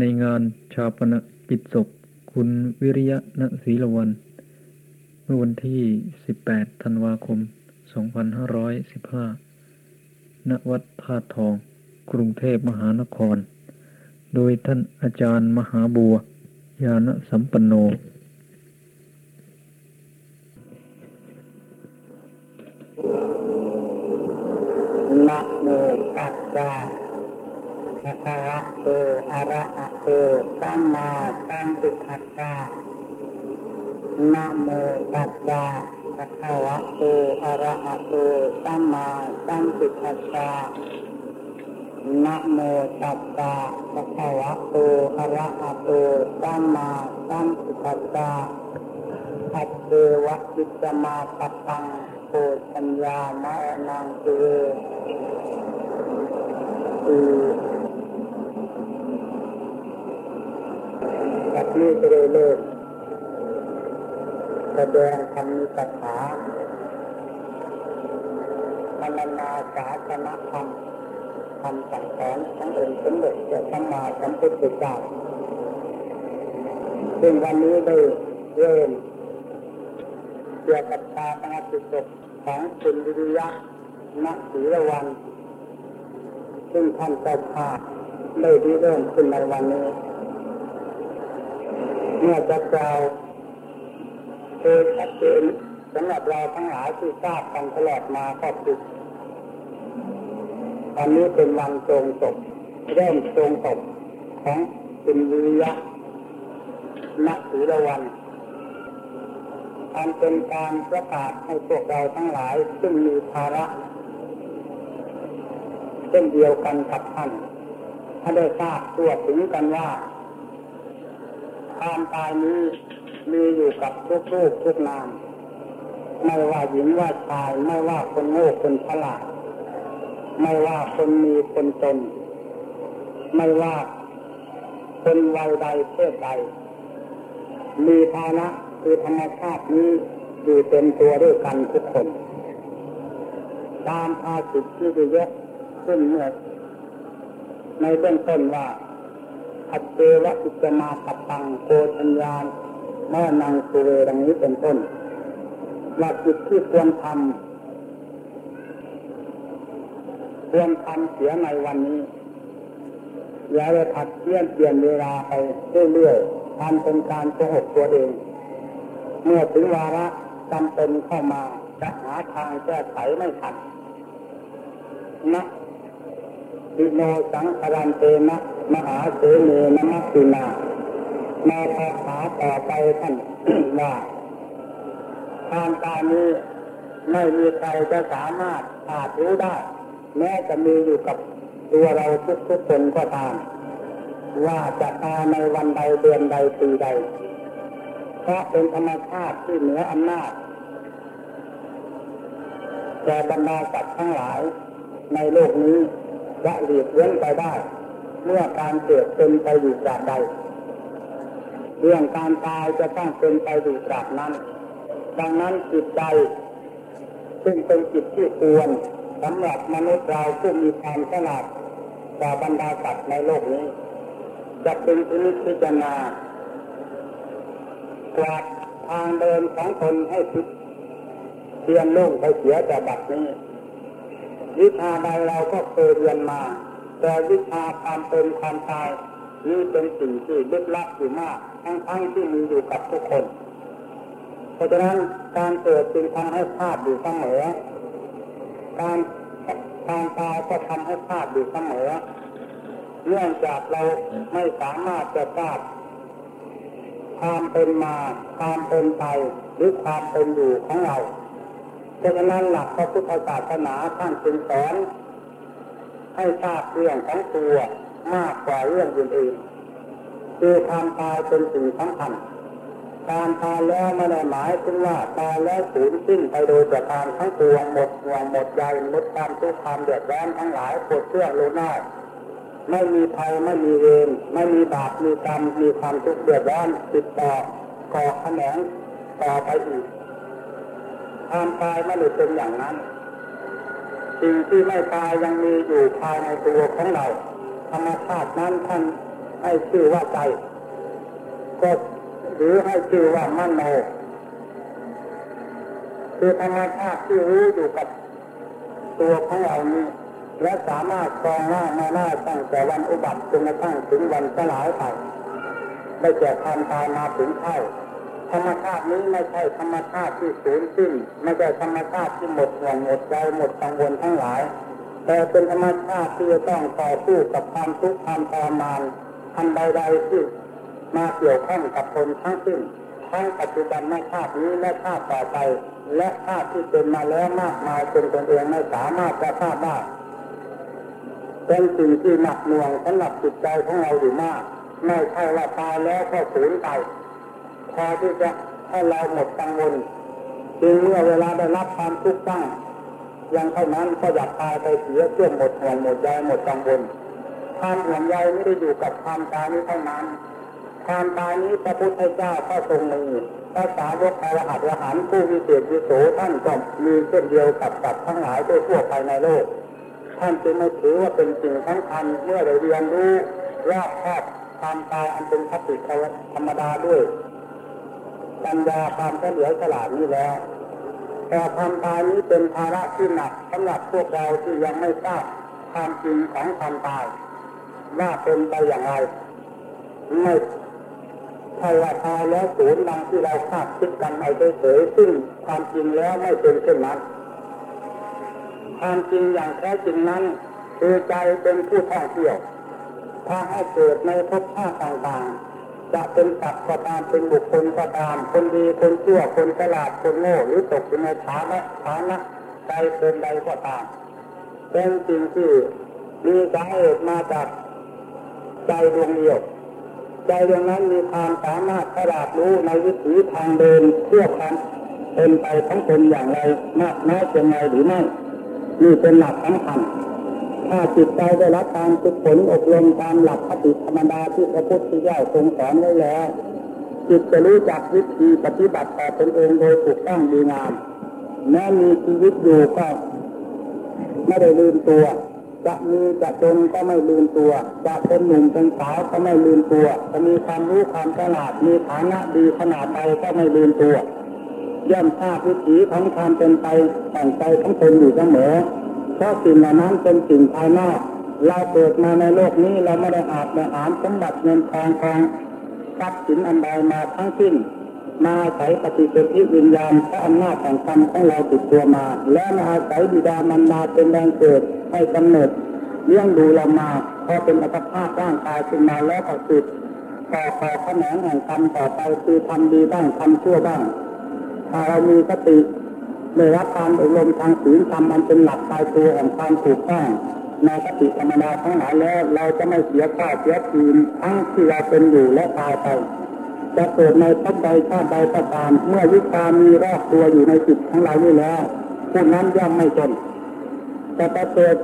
ในงานชาปนกิจศพคุณวิริยะณศีลวัน เมื่อวันที่ 18 ธันวาคม 2515 ณ วัดธาตุทอง กรุงเทพมหานคร โดยท่านอาจารย์มหาบัวญาณสัมปันโน นะโมตัสสะภะคะวะโตอะ ระหะโตสัมมาสัมพุทธัสสะนะโมตัสสะภะคะวะโตอะระหะโตสัมมาสัมพุทธัสสะนะโมตัสสะภะคะวะโตอะระหะโตสัมมาสัมพุทธัสสะอัตเตวะจิตตมาปะตังโพชัญญามะนังเตคือ แบบนี้จะได้เลิกแสดงคำนิสถาพรรณนาสาสนธรรมคำสั่งสอนขององค์สมเด็จเจ้าพระมาสัมพุทธเจ้าซึ่งวันนี้ได้เริ่มเกี่ยวกับตาปนติศพของคุณวิริยะนักศีรวัน ซึ่งท่านเจ้าภาพได้ที่เริ่มขึ้นในวันนี้ เมื่อจะกล่าวโดยชัดเจนสำหรับเราทั้งหลายที่ทราบกันตลอดมาก็คือตอนนี้เป็นวันทรงศพเริ่มทรงศพของคุณวิริยะนักศีรวันอันเป็นการประกาศให้พวกเราทั้งหลายซึ่งมีภาระเช่นเดียวกันกับท่านถ้าได้ทราบตัวถึงกันว่า ความตายนี้มีอยู่กับทุกรูปทุกนาม ไม่ว่าหญิงว่าชาย ไม่ว่าคนโง่คนฉลาด ไม่ว่าคนมีคนจน ไม่ว่าคนวัยใดเพศใด มีภาระคือธรรมชาตินี้อยู่เต็มตัวด้วยกันทุกคน ตามภาสิทธิที่ได้ยกขึ้นเมื่อในเบื้องต้นว่าอัตเตวะอิจมาต ตังโกชัญญาแม่นางสุเวดังนี้เป็นต้นว่าจิตที่ควรทำควรทำเสียในวันนี้อย่าไปผัดเปลี่ยนเปลี่ยนเวลาไปเรื่อยๆทำเป็นการโกหกตัวเอง เมื่อถึงวาระจำเป็นเข้ามาจะหาทางแก้ไขไม่ทันนะดิโนสังคารันเตนะมหาเสเนนมัสสินา ในภาษาต่อไปท่านว่าทางการนี้ไม่มีใครจะสามารถอาจรู้ได้ แม้จะมีอยู่กับตัวเราทุกๆคนก็ตาม ว่าจะตายในวันใดเดือนใดปีใดเพราะเป็นธรรมชาติที่เหนืออำนาจแต่บรรดาสัตว์ทั้งหลายในโลกนี้จะหลีกเว้นไปได้ เมื่อการเกิดเป็นไปอยู่ตราบใด เรื่องการตายจะต้องเป็นไปอยู่ตราบนั้น ดังนั้นจิตใจซึ่งเป็นจิตที่ควรสำหรับมนุษย์เราผู้มีความฉลาดกว่าบรรดาสัตว์ในโลกนี้ จะเป็นพินิจพิจารณากวาดทางเดินของคนให้พิเทียนโล่งไปเสียแต่บัดนี้ วิชาใดเราก็เคยเรียนมา แต่วิชาความเป็นความตายนี่เป็นสิ่งที่ลึกลับอยู่มาก ทั้งๆที่มีอยู่กับทุกคน เพราะฉะนั้นการเกิดจึงทำให้พลาดอยู่เสมอการการตายก็ทำให้พลาดอยู่เสมอเนื่องจากเราไม่สามารถจะทราบความเป็นมาความเป็นไปหรือความเป็นอยู่ของเราเพราะฉะนั้นหลักพระพุทธศาสนาท่านจึงสอนให้ทราบเรื่องของตัวมากกว่าเรื่องอื่นๆ คือความตายเป็นสิ่งสำคัญการตายแล้วไม่ได้หมายถึงว่าตายแล้วสูญสิ้นไปโดยประการทั้งปวงหมดห่วงหมดใจหมดความทุกข์ความเดือดร้อนทั้งหลายปวดเชื่อโลนาไม่มีภัยไม่มีเวรไม่มีบาปมีกรรมมีความทุกข์เดือดร้อนติดต่อก่อขนงต่อไปอีกความตายไม่ได้เป็นอย่างนั้นสิ่งที่ไม่ตายยังมีอยู่ภายในตัวของเรา ธรรมชาตินั้นท่าน ให้ชื่อว่าใจ ก็หรือให้ชื่อว่ามโนคือธรรมชาติที่รู้อยู่กับตัวของเรานี้และสามารถครองหน้ามาหน้าตั้งแต่วันอุบัติจนกระทั่งถึงวันสลายไปได้แก่ความตายมาถึงเข้าธรรมชาตินี้ไม่ใช่ธรรมชาติที่สูญสิ้นไม่ใช่ธรรมชาติที่หมดห่วงหมดใจหมดกังวลทั้งหลาย แต่เป็นธรรมชาติที่ต้องต่อสู้กับความทุกข์ความทรมาน อันใดๆที่มาเกี่ยวข้องกับคนทั้งสิ้นทั้งปัจจุบันในชาตินี้และชาติต่อไป และชาติที่เป็นมาแล้วมากมายจนตนเองไม่สามารถจะทราบได้เป็นสิ่งที่หนักหน่วงสำหรับจิตใจของเราอยู่มากไม่ใช่ว่าตายแล้วก็สูญไปพอที่จะให้เราหมดกังวลจึงเมื่อเวลาได้รับความทุกข์บ้างยังเท่านั้นก็อยากตายไปเสียเพื่อหมดห่วงหมดใยหมดกังวล ความห่วงใยไม่ได้อยู่กับความตายนี้เท่านั้น ความตายนี้พระพุทธเจ้าก็ทรงมีพระสาวกอรหัตอรหันต์ผู้วิเศษวิโสท่านก็มีเช่นเดียวกับกับทั้งหลายทั่วไปในโลก ท่านจึงไม่ถือว่าเป็นสิ่งสำคัญเมื่อได้เรียนรู้รอบคอบความตายอันเป็นคติธรรมดาด้วยปัญญาความเฉลียวฉลาดนี้แล้วแต่ความตายนี้เป็นภาระที่หนักสำหรับพวกเราที่ยังไม่ทราบความจริงของความตาย ว่าเป็นไปอย่างไรไม่ใช่ว่าตายแล้วศูนย์ดังที่เราคาดคิดกันเอาเฉยๆซึ่งความจริงแล้วไม่เป็นเช่นนั้นความจริงอย่างแท้จริงนั้น คือใจเป็นผู้ท่องเที่ยว ถ้าให้เกิดในภพชาติต่างๆ จะเป็นสัตว์ก็ตามเป็นบุคคลก็ตาม คนดีคนชั่วคนฉลาดคนโง่หรือตกอยู่ในฐานะฐานะใจเป็นใดก็ตามเป็นสิ่งที่มีสาเหตุมาจาก ใจดวงเดียว ใจดวงนั้นมีความสามารถฉลาดรู้ในวิถีทางเดินเพื่อความเป็นไปของตนอย่างไรมากน้อยเพียงไรหรือไม่นี่เป็นหลักสำคัญถ้าจิตใจได้รับการฝึกฝนอบรมตามหลักปฏิธรรมดาที่พระพุทธเจ้าทรงสอนไว้แล้ว จิตจะรู้จักวิธีปฏิบัติต่อตนเองโดยถูกต้องดีงามแม้มีชีวิตอยู่ก็ไม่ได้ลืมตัว จะมีจะจนก็ไม่ลืมตัว จะเป็นหนุ่มเป็นสาวก็ไม่ลืมตัว จะมีความรู้ความฉลาด มีฐานะดีขนาดใดก็ไม่ลืมตัวย่อมทราบวิถีของความเป็นไปแต่งใจของตนอยู่เสมอ เพราะสิ่งเหล่านั้นเป็นสิ่งภายนอก เราเกิดมาในโลกนี้เราไม่ได้อาบในอามสมบัติเงินทองทองทรัพย์สินอันใดมาทั้งสิ้น มาอาศัยปฏิสนธิวิญญาณพระอำนาจแห่งกรรมของเราติดตัวมา และมาอาศัยบิดามารดาเป็นแรงเกิด ให้กำเนิดเลี้ยงดูเรามา พอเป็นอัตภาพร่างกายขึ้นมาแล้วก็สุดต่อต่อขนงแห่งกรรมต่อไปคือทำดีบ้างทำชั่วบ้างถ้าเรามีสติได้รับการอบรมทางศีลธรรมมันเป็นหลักตายตัวแห่งความถูกต้องในสติธรรมดาทั้งหลายแล้วเราจะไม่เสียข้าเสียทีมทั้งที่เราเป็นอยู่และตายไปจะเกิดในภพใดชาติใดก็ตามเมื่อวิชามีรอบตัวอยู่ในจิตของเรานี่แล้วผู้นั้นย่อมไม่จน แต่จะเกิด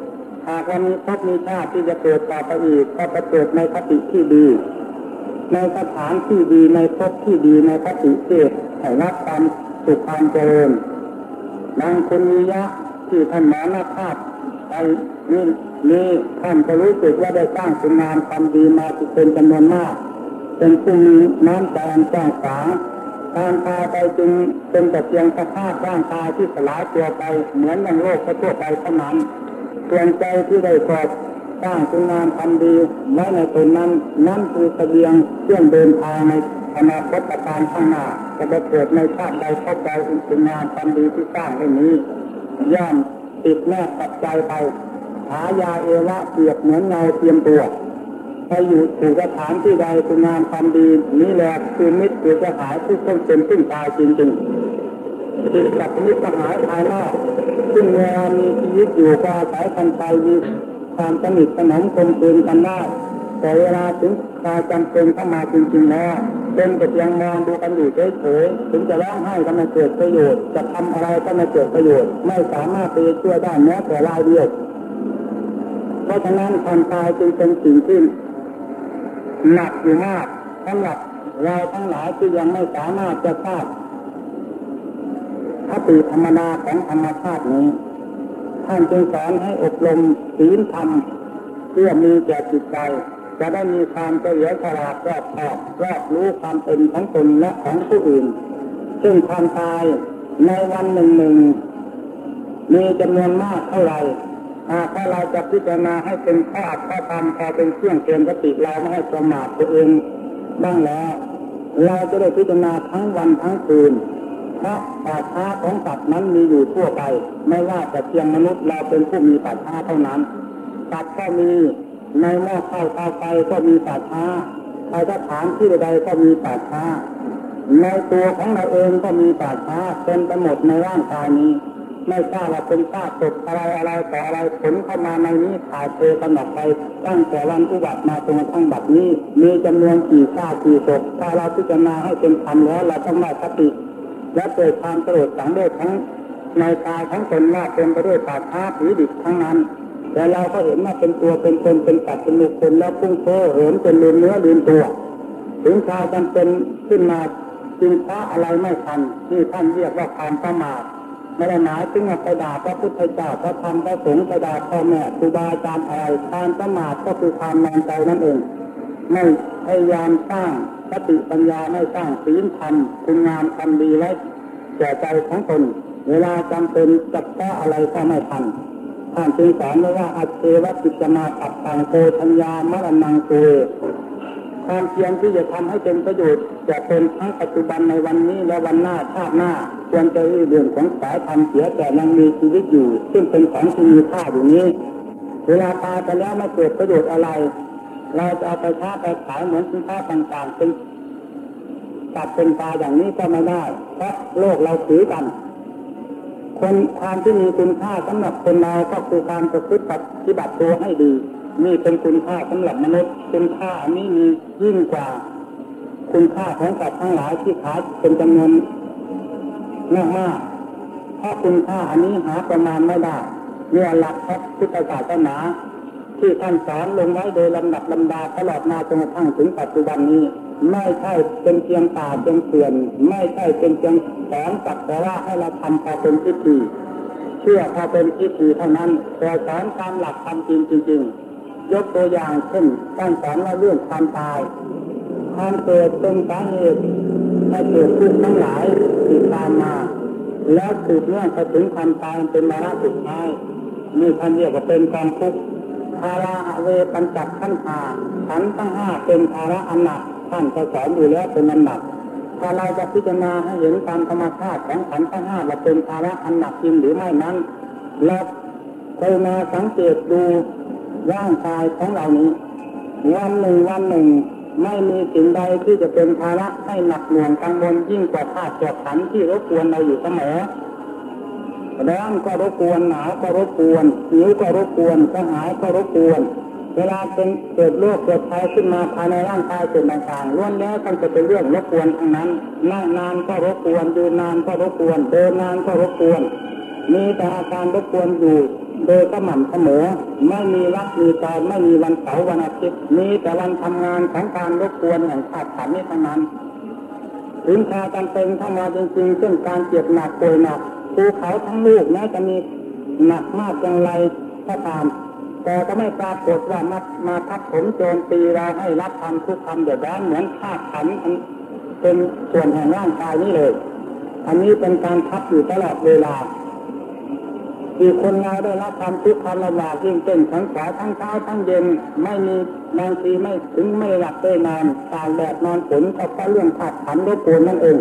หากวันนี้พบมีชาติที่จะเกิดต่อไปอีกก็จะเกิดในคติที่ดี ในสถานที่ดีในภพที่ดีในคติเทศให้รับความสุขความเจริญนางคุณมียะที่ท่านหมอนาภาพไปนี่นี่ท่านก็รู้สึกว่าได้สร้างคุณงามความดีมาเป็นจำนวนมาก เป็นผู้มีน้ำใจกว้างขวาง การตายไปจึงเป็นแต่เพียงสภาพร่างกายที่สลายตัวไปเหมือนในโลกทั่วไปเท่านั้นส่วนใจที่ได้กอดสร้างคุณงามความดีไว้ในตนนั้นนั่นคือเสบียงเครื่องเดินทางในอนาคตการข้างหน้าจะไปเกิดในชาติใดเข้าใจคุณงามความดีที่สร้างไว้นี้ย่อมติดแนบกับใจไปหายาเอวะเปรียบเหมือนเงาเทียมตัว ไปอยู่ถูกสถานที่ใดคุณงามความดีนี้แหละคือมิตรคือสหายผู้คนเป็นซึ่งตายจริงๆติดกับมิตรสหายภายนอกซึ่งเวลามีชีวิตอยู่ก็อาศัยกันไปมีความสนิทสนมกลมกลืนกันได้แต่เวลาถึงคราจำเป็นเข้ามาจริงๆแล้วเป็นแต่เพียงมองดูกันอยู่เฉยๆถึงจะร้องไห้ก็ไม่เกิดประโยชน์ จะทำอะไรก็ไม่เกิดประโยชน์ ไม่สามารถไปช่วยได้แม้แต่รายเดียวเพราะฉะนั้นความตายจึงเป็นสิ่งที่ หนักอยู่มากสำหรับเราทั้งหลายที่ยังไม่สามารถจะทราบคติธรรมดาของธรรมชาตินี้ ท่านจึงสอนให้อบรมศีลธรรมเพื่อมีแก่จิตใจจะได้มีความเฉลียวฉลาดรอบคอบรอบรู้ความเป็นของตนและของผู้อื่น ซึ่งความตายในวันหนึ่งหนึ่งมีจำนวนมากเท่าไหร่ ถ้าเราจะพิจารณาให้เป็นข้ออัดข้อทำพอเป็นเครื่องเตือนสติเราไม่ให้ประมาทตัวเองบ้างแล้ว เราจะได้พิจารณาทั้งวันทั้งคืนเพราะป่าช้าของสัตว์นั้นมีอยู่ทั่วไป ไม่ว่าจะเพียงมนุษย์เราเป็นผู้มีป่าช้าเท่านั้นสัตว์ก็มีในหม้อข้าวเตาวไฟก็มีป่าช้าในสถานที่ใดก็มีป่าช้าในตัวของเราเองก็มีป่าช้าเป็นไปหมดในร่างกายนี้ ไม่ทราบว่าเป็นซากศพอะไรอะไรต่ออะไรผลเข้ามาในนี้ถ่ายเทกันออกไปตั้งแต่วันอุบัติมาจนกระทั่งบัดนี้ มีจำนวนกี่ซากกี่ศพถ้าเราพิจารณาให้เป็นธรรมแล้วเราต้องได้สติและเกิดความกระโดดสังเวชทั้งในกายทั้งตนว่าเป็นไปด้วยป่าช้าผีดิบทั้งนั้นแต่เราก็เห็นว่าเป็นตัวเป็นตนเป็นสัตว์เป็นบุคคลแล้วพุ่งโซ่เหินจนลืมเนื้อลืมตัว ถึงคราวจำเป็นขึ้นมาจึงพระอะไรไม่ทันที่ท่านเรียกว่าความประมาท ไม่ได้หมายถึงว่าไปด่าพระพุทธเจ้าพระธรรมพระสงฆ์ไปด่าพ่อแม่ครูบาอาจารย์อะไรการประมาทก็คือความนอนใจนั่นเองไม่พยายามสร้างสติปัญญาไม่สร้างศีลธรรมคุณงามทำดีไว้แก่ใจของตนเวลาจำเป็นจะแก้อะไรก็ไม่ทันท่านจึงสอนไว้ว่าอาเทวติจมาตับตังโกทัญญามรณังเต ความเพียรที่จะทำให้เป็นประโยชน์จะเป็นทั้งปัจจุบันในวันนี้และวันหน้าชาติหน้า ควรจะเรื่องของสายธรรมเสียแต่ยังมีชีวิตอยู่ ซึ่งเป็นของที่มีค่าอยู่นี้ เวลาตายไปแล้วไม่เกิดประโยชน์อะไร เราจะเอาไปค้าไปขายเหมือนสินค้าต่างๆ เป็นตัดเป็นตาอย่างนี้ก็ไม่ได้ เพราะโลกเราถือกัน คนความที่มีคุณค่าสำหรับคนเราก็คือการประพฤติปฏิบัติตัวให้ดี นี่เป็นคุณค่าสำหรับมนุษย์ คุณค่าอันนี้มียิ่งกว่า คุณค่าของสัตว์ทั้งหลายที่ขายเป็นจำนวนมากมากเพราะคุณค่าอันนี้หาประมาณไม่ได้เนื่อหลักพระพุทธศาสนาที่ท่านสอนลงไว้โดยลำดับลำดาตลอดมาจนกระทั่งถึงปัจจุบันนี้ ไม่ใช่เป็นเพียงตาเป็นเสื่อน ไม่ใช่เป็นเพียงสอนสักแต่ว่าให้เราทำพอเป็นพิธีเชื่อพอเป็นพิธีเท่านั้นแต่สอนตามหลักความจริงจริงๆ ยกตัวอย่างเช่นการสอนว่าเรื่องความตายความเกิดเป็นสาเหตุให้เกิดทุกข์ทั้งหลายติดตามมา แล้วสืบเนื่องไปถึงความตายเป็นมาระสุดท้ายมีท่านเรียกว่าเป็นความทุกข์ภาระเวปัญจักขั้นหาขันตั้งห้าเป็นภาระอันหนักท่านจะสอนอยู่แล้วเป็นอันหนักถ้าเราจะพิจารณาให้เห็นตามธรรมชาติของขันทั้งห้าว่าเป็นภาระอันหนักจริงหรือไม่นั้นเราเคยมาสังเกตดู ร่างกายของเรานี้ วันหนึ่งวันหนึ่งไม่มีสิ่งใดที่จะเป็นภาระให้หนักหน่วงกังวลยิ่งกว่าธาตุกขันที่รบกวนเราอยู่เสมอร้อนก็รบกวนหนาวก็รบกวนหิวก็รบกวนกระหายก็รบกวน เวลาเป็นเกิดโรคเกิดภัยขึ้นมาภายในร่างกายส่วนต่างๆล้วนแล้วต้องจะเป็นเรื่องรบกวนทั้งนั้นนั่งนานก็รบกวนยืนนานก็รบกวนเดินนานก็รบกวน มีแต่อาการรบกวนอยู่โดยสม่ำเสมอ ไม่มีรักมีตอนไม่มีวันเสาร์วันอาทิตย์มีแต่วันทำงานของการรบกวนแห่งขาดขันนี้ทั้งนั้นถึงชาจำเป็นเข้ามาจริงๆเช่นการเจ็บหนักป่วยหนักภูเขาทั้งลูกแม้จะมีหนักมากอย่างไรก็ตาม แต่ก็ไม่ปรากฏว่ามามาทับผมโจรตีเราให้รับทำทุกคำเดือดร้อนเหมือนธาตุขันเป็นส่วนแห่งร่างกายนี้เลย อันนี้เป็นการทับอยู่ตลอดเวลา ที่คนเราได้รับความทุกข์ความลำบากยิ่งเป็นทั้งขาทั้งเท้าทั้งเย็นไม่มีบางทีไม่ถึงไม่หลับได้นอนตากแดดนอนฝนก็เพราะเรื่องขาดขันรบกวนนั่นเอง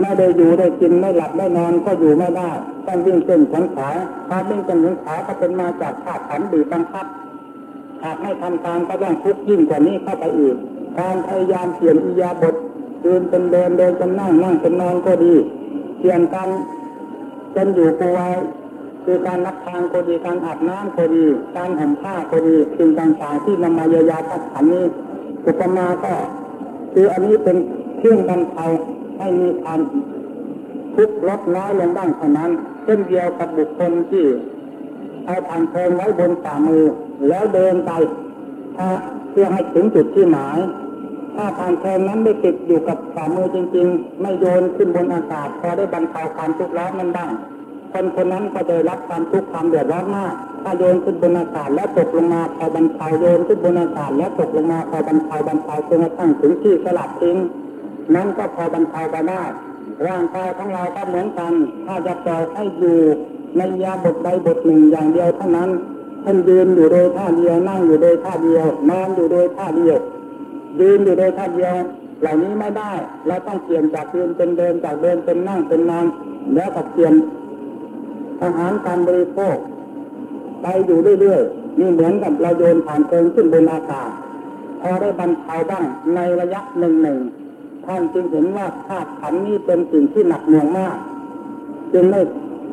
ไม่ได้อยู่ได้กินไม่หลับได้นอนก็อยู่ไม่ได้ต้องวิ่งเต้นขันขาถ้าวิ่งเต้นขันขาก็เป็นมาจากขาดขันบีบบังคับหากไม่ทำตามก็ต้องทุกข์ยิ่งกว่านี้เข้าไปอีกการพยายามเปลี่ยนอิยาบทเดินเป็นเดินเดินเป็นนั่งนั่งเป็นนอนก็ดีเปลี่ยนการเป็นอยู่ปูไว คือการรับทางก็ดีการอาบน้ำก็ดีการห่มผ้าก็ดีสิ่งต่างๆที่นำมาเยียวยาทักขันนี้อุปมาก็ คืออันนี้เป็นเครื่องบรรเทาให้มีความทุกข์ลดน้อยลงบ้างเท่านั้นเช่นเดียวกับบุคคลที่เอาผ่านเพลิงไว้บนฝ่ามือ แล้วเดินไปถ้าเพื่อให้ถึงจุดที่หมาย ถ้าผ่านเพลิงนั้นไม่ติดอยู่กับฝ่ามือจริง ๆ ไม่โยนขึ้นบนอากาศพอได้บรรเทาความทุกข์ร้อนนั้นบ้าง คนคนนั้นก็จะรับความทุกข์ความเดือดร้อนมาก ถ้าโยนขึ้นบนอากาศแล้วตกลงมาพอบรรเทาโยนขึ้นบนอากาศแล้วตกลงมาพอบรรเทาบรรเทาจนกระทั่งถึงที่สลัดทิ้งนั้นก็พอบรรเทาไปได้ร่างกายของเราก็เหมือนกัน ถ้าจะปล่อยให้อยู่ในยาบทใดบทหนึ่งอย่างเดียวเท่านั้นท่านยืนอยู่โดยท่าเดียวนั่งอยู่โดยท่าเดียวนอนอยู่โดยท่าเดียวยืนอยู่โดยท่าเดียว เหล่านี้ไม่ได้เราต้องเปลี่ยนจากยืนเป็นเดินจากเดินเป็นนั่งเป็นนอนแล้วก็เปลี่ยน อาหารการบริโภคไปอยู่เรื่อยๆนี่เหมือนกับเราโยนผ่านเพลิงขึ้นบนอากาศพอได้บรรเทาบ้างในระยะหนึ่งหนึ่งท่านจึงเห็นว่าธาตุขันนี้เป็นสิ่งที่หนักหน่วงมาก จึงไม่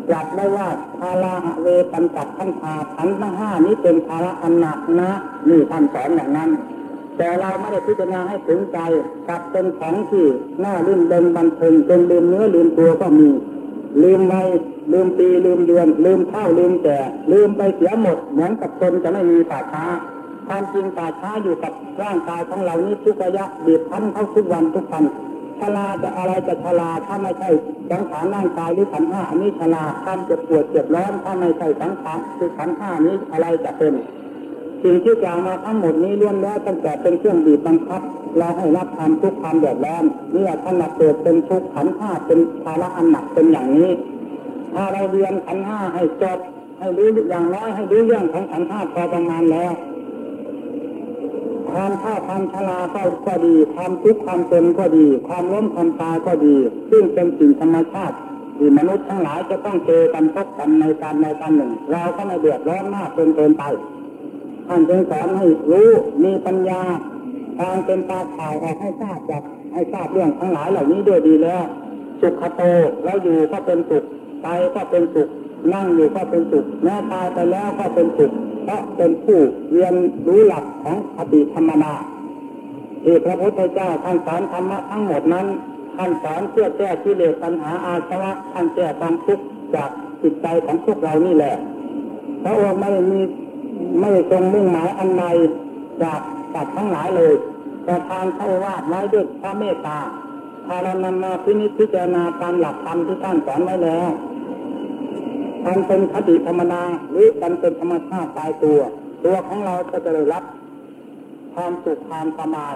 กลับได้ว่าภาราเวปัญจัขันธาขันทั้งห้านี้เป็นภาระอันหนักนะนี่ท่านสอนอย่างนั้น แต่เราไม่ได้พิจารณาให้ถึงใจกลับเป็นของที่น่าลื่นเดินบันเทิงจนลืมเนื้อลืมตัวก็มี ลืมไม่ ลืมปีลืมเดือน ลืมเท่าลืมแก่ลืมไปเสียหมด เหมือนกับคนจะไม่มีป่าช้าความจริงป่าช้าอยู่กับร่างกายของเรานี้ทุกระยะบีบพันเข้าทุกวันทุกวันชราจะอะไรจะชราถ้าไม่ใช่สังขารร่างกายหรือขันห้าอันนี้ชราความเจ็บปวดเจ็บร้อนถ้าไม่ใช่สังขารคือขันห้านี้อะไรจะเป็นสิ่งที่กล่าวมาทั้งหมดนี้ล้วนแล้วตั้งแต่เป็นเครื่องบีบบังคับเราให้รับความทุกข์ความเดือดร้อนนี่ขณะเกิดเป็นทุกข์ขันห้าเป็นภาระอันหนักเป็นอย่างนี้ ถ้าเราเรียนขันห้าให้จบให้รู้อย่างน้อยให้รู้เรื่องของขันห้าพอประมาณแล้วความท่าความชราก็ก็ดี ความทุกข์ความเป็นก็ดี ความล้มความตายก็ดี ซึ่งเป็นสิ่งธรรมชาติที่มนุษย์ทั้งหลายจะต้องเจอกันพบกันในการในการหนึ่ง เราก็ไม่เดือดร้อนมากเกินเกินไปท่านจึงสอนให้รู้มีปัญญาทางเป็นตาข่าวออกให้ทราบจากให้ทราบเรื่องทั้งหลายเหล่านี้ด้วยดีแล้วสุขโตเราอยู่ก็เป็นสุข ตายก็เป็นสุข นั่งอยู่ก็เป็นสุขแม้ตายไปแล้วก็เป็นสุขเพราะเป็นผู้เรียนรู้หลักของคติธรรมนาที่พระพุทธเจ้าท่านสอนธรรมะทั้งหมดนั้นท่านสอนเพื่อแก้กิเลสปัญหาอาสวะท่านแก้ความทุกข์จากจิตใจของพวกเรานี่แหละพระองค์ไม่มีไม่ทรงมุ่งหมายอันใดจากสัตว์ทั้งหลายเลยแต่ทางเข้าวาดไว้ด้วยพระเมตตาถ้าเรานำมาพินิจพิจารณาตามหลักธรรมที่ท่านสอนไว้แล้ว มันเป็นคติธรรมนาหรือมันเป็นธรรมชาติตายตัว ตัวของเราก็จะได้รับความสุขความสบาย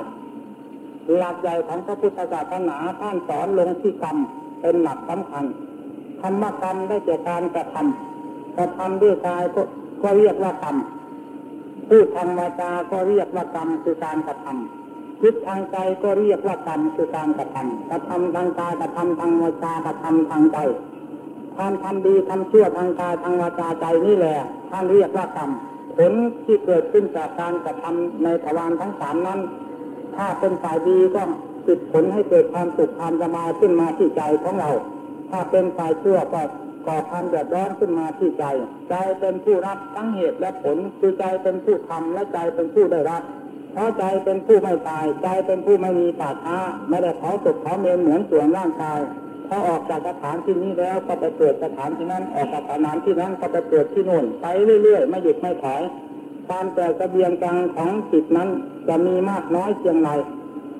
หลักใหญ่ของพระพุทธศาสนาท่านสอนลงที่กรรมเป็นหลักสำคัญธรรมกรรมได้แก่การกระทำกระทำด้วยกายก็ก็เรียกว่ากรรมพูดทางวาจาก็เรียกว่ากรรมคือการกระทำคิดทางใจก็เรียกว่ากรรมคือการกระทำกระทำทางกายกระทำทางวาจากระทำทางใจ ความทำดีทำชั่วทางกายทางวาจาใจนี่แหละท่านเรียกว่ากรรมผลที่เกิดขึ้นจากการกระทำในทวารทั้งสามนั้น ถ้าเป็นฝ่ายดีก็ติดผลให้เกิดความสุขความสบายขึ้นมาที่ใจของเรา ถ้าเป็นฝ่ายชั่วก็ก่อความเดือดร้อนขึ้นมาที่ใจ ใจเป็นผู้รับทั้งเหตุและผลคือใจเป็นผู้ทำและใจเป็นผู้ได้รับเพราะใจเป็นผู้ไม่ตาย ใจเป็นผู้ไม่มีปาช้าไม่ได้เผาศพเผาเมนเหมือนส่วนร่างกาย พอออกจากสถานที่นี้แล้วก็ไปเกิดสถานที่นั้น ออกจากสถานที่นั้นก็ไปเกิดที่โน่นไปเรื่อยๆไม่หยุดไม่ถอยความแต่กระเบียงกลางของจิตนั้นจะมีมากน้อยเพียงไร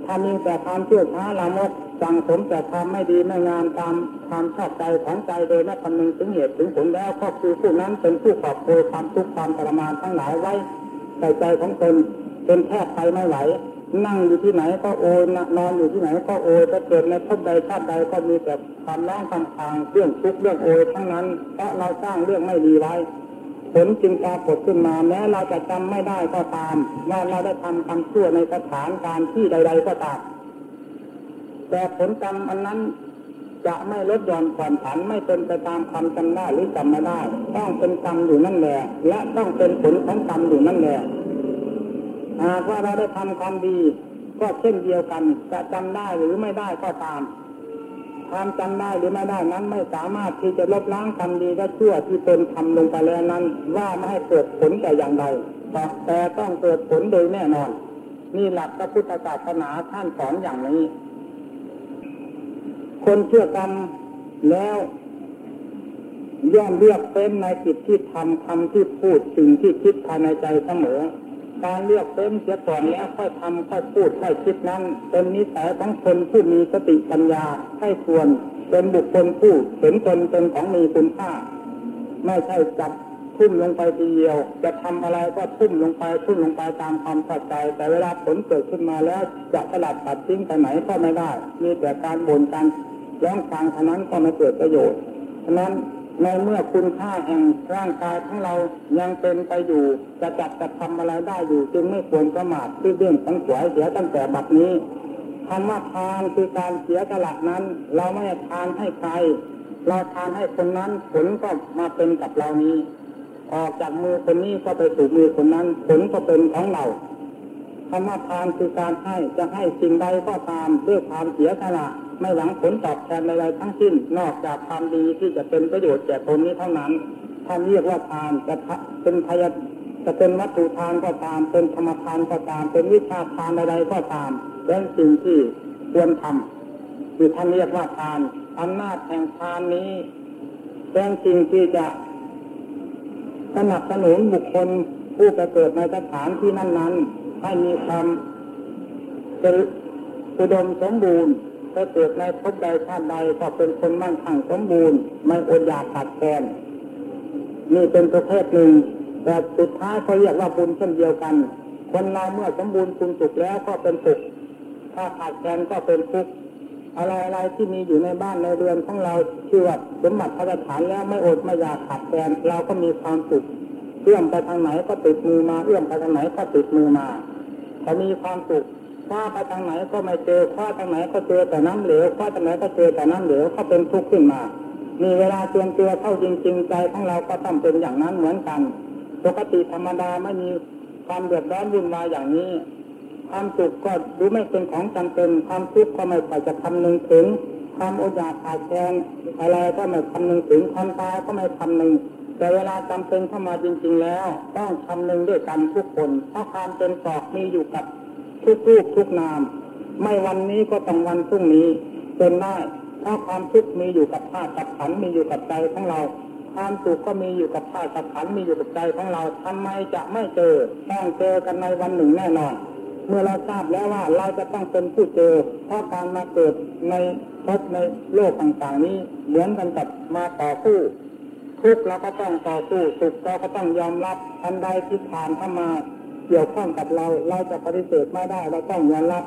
ถ้ามีแต่ความเชื่อช้าละมกสั่งสมแต่ความไม่ดีไม่งามตามความชอบใจของใจโดยไม่คำนึงถึงเหตุถึงผลแล้วก็คือผู้นั้นเป็นผู้ขอบโวยความทุกข์ความทรมานทั้งหลายไว้ใส่ใจของตนเป็นแทบไปไม่ไหว นั่งอยู่ที่ไหนก็โอยนอนอยู่ที่ไหนก็โอยถ้าเกิดในภพใดชาติใดก็มีแต่ความร้องคำทางเรื่องทุกข์เรื่องโอยทั้งนั้นเพราะเราสร้างเรื่องไม่ดีไว้ผลจึงปรากฏขึ้นมาแม้เราจะจำไม่ได้ก็ตามว่าเราได้ทำคำชั่วในสถานการที่ใด ๆ ก็ตามแต่ผลกรรมอันนั้นจะไม่ลดหย่อนผ่อนผันไม่เป็นไปตามความจำได้หรือจำไม่ได้ ต้องเป็นกรรมอยู่นั่นแหละและต้องเป็นผลของกรรมอยู่นั่นแหละ หากว่าเราได้ทำความดี ก็เช่นเดียวกันจะจำได้หรือไม่ได้ก็ตามความจำได้หรือไม่ได้นั้นไม่สามารถที่จะลบล้างความดีและชั่วที่ตนทำลงไปแล้วนั้น ว่าไม่ให้เกิดผลแต่อย่างใดแต่ต้องเกิดผลโดยแน่นอนนี่หลักพระพุทธศาสนาท่านสอนอย่างนี้ คนเชื่อกรรมแล้ว ย่อมเลือกเป็นในจิตที่ทำคำที่พูดสิ่งที่คิดภายในใจเสมอ การเลือกเป็นเสียก่อนแล้วค่อยทำค่อยพูดค่อยคิดนั้น เป็นนิสัยของคนผู้มีสติปัญญาให้ควรเป็นบุคคลผู้เห็นตนเป็นของมีคุณค่า ไม่ใช่จับทุ่มลงไปทีเดียว จะทำอะไรก็ทุ่มลงไปทุ่มลงไปตามความพอใจ แต่เวลาผลเกิดขึ้นมาแล้วจะสลัดตัดทิ้งไปไหนก็ไม่ได้ มีแต่การบ่นการร้องฟังเท่านั้นก็ไม่เกิดประโยชน์ฉะนั้น ในเมื่อคุณค่าแห่งร่างกายของเรายังเป็นไปอยู่จะจัดจะทำอะไรได้อยู่ จึงไม่ควรประมาทที่เรื่องทั้งสวยเสียตั้งแต่บัดนี้คำว่าทานคือการเสียสละนั้น เราไม่ทานให้ใคร เราทานให้คนนั้นผลก็มาเป็นกับเรานี้ออกจากมือคนนี้ก็ไปสู่มือคนนั้น ผลก็เป็นของเราคำว่าทานคือการให้จะให้สิ่งใดก็ตามด้วยความเสียสละ ไม่หวังผลตอบแทนใดๆทั้งสิ้น นอกจากความดีที่จะเป็นประโยชน์แก่ตนนี้เท่านั้นท่านเรียกว่าทานจะเป็นพยาจะเป็นวัตถุทานก็ตาม เป็นธรรมทานก็ตาม เป็นวิชาทานใดๆก็ตามเป็นสิ่งที่ควรทำคือท่านเรียกว่าทานอำนาจแห่งทานนี้เป็นสิ่งที่จะสนับสนุนบุคคลผู้ไปเกิดในสถานที่นั้นๆให้มีความเป็นอุดมสมบูรณ์ ไปเกิดในภพใดชาติใดก็เป็นคนมั่งคั่งสมบูรณ์ ไม่อดอยากขาดแคลนนี่เป็นประเภทหนึ่งแต่สุดท้ายเขาเรียกว่าบุญเช่นเดียวกัน คนเราเมื่อสมบูรณ์คุณสุขแล้วก็เป็นสุขถ้าขาดแคลนก็เป็นทุกข์อะไรอะไรที่มีอยู่ในบ้านในเรือนของเราชื่อว่าสมบัติพระราชฐานแล้วไม่อดไม่อยากขาดแคลนเราก็มีความสุขเอื้อมไปทางไหนก็ติดมือมาเอื้อมไปทางไหนก็ติดมือมาเขามีความสุข คว้าไปทางไหนก็ไม่เจอคว้าทางไหนก็เจอแต่น้ำเหลวคว้าทางไหนก็เจอแต่น้ำเหลวก็เป็นทุกข์ขึ้นมา มีเวลาเตือนเตือเข้าจริงๆใจของเราก็ต้องเป็นอย่างนั้นเหมือนกัน ปกติธรรมดาไม่มีความเดือดร้อนวุ่นวายอย่างนี้ ความสุขก็ดูไม่เป็นของจำเป็น ความทุกข์ก็ไม่ไปจะคำนึงถึง ความอดอยากขาดแคลนอะไรก็ไม่คำนึงถึงความตายก็ไม่คำนึงแต่เวลาจำเป็นเข้ามาจริง ๆ แล้ว ต้องคำนึงด้วยกันทุกคนเพราะความเป็นกอกมีอยู่กับ ทุกรูปทุกนาม ไม่วันนี้ก็ต้องวันพรุ่งนี้เป็นได้เพราะความทุกข์มีอยู่กับธาตุกับขันมีอยู่กับใจของเรา ความสุขก็มีอยู่กับธาตุกับขันมีอยู่กับใจของเราทำไมจะไม่เจอต้องเจอกันในวันหนึ่งแน่นอน เมื่อเราทราบแล้วว่าเราจะต้องเป็นผู้เจอ เพราะการมาเกิดในภพในโลกต่างๆนี้เหมือนกันกับมาต่อสู้ทุกข์เราก็ต้องต่อสู้สุขเราก็ต้องยอมรับอันใดที่ผ่านเข้ามา เกี่ยวข้องกับเรา เราจะปฏิเสธไม่ได้เราต้องยอมรับ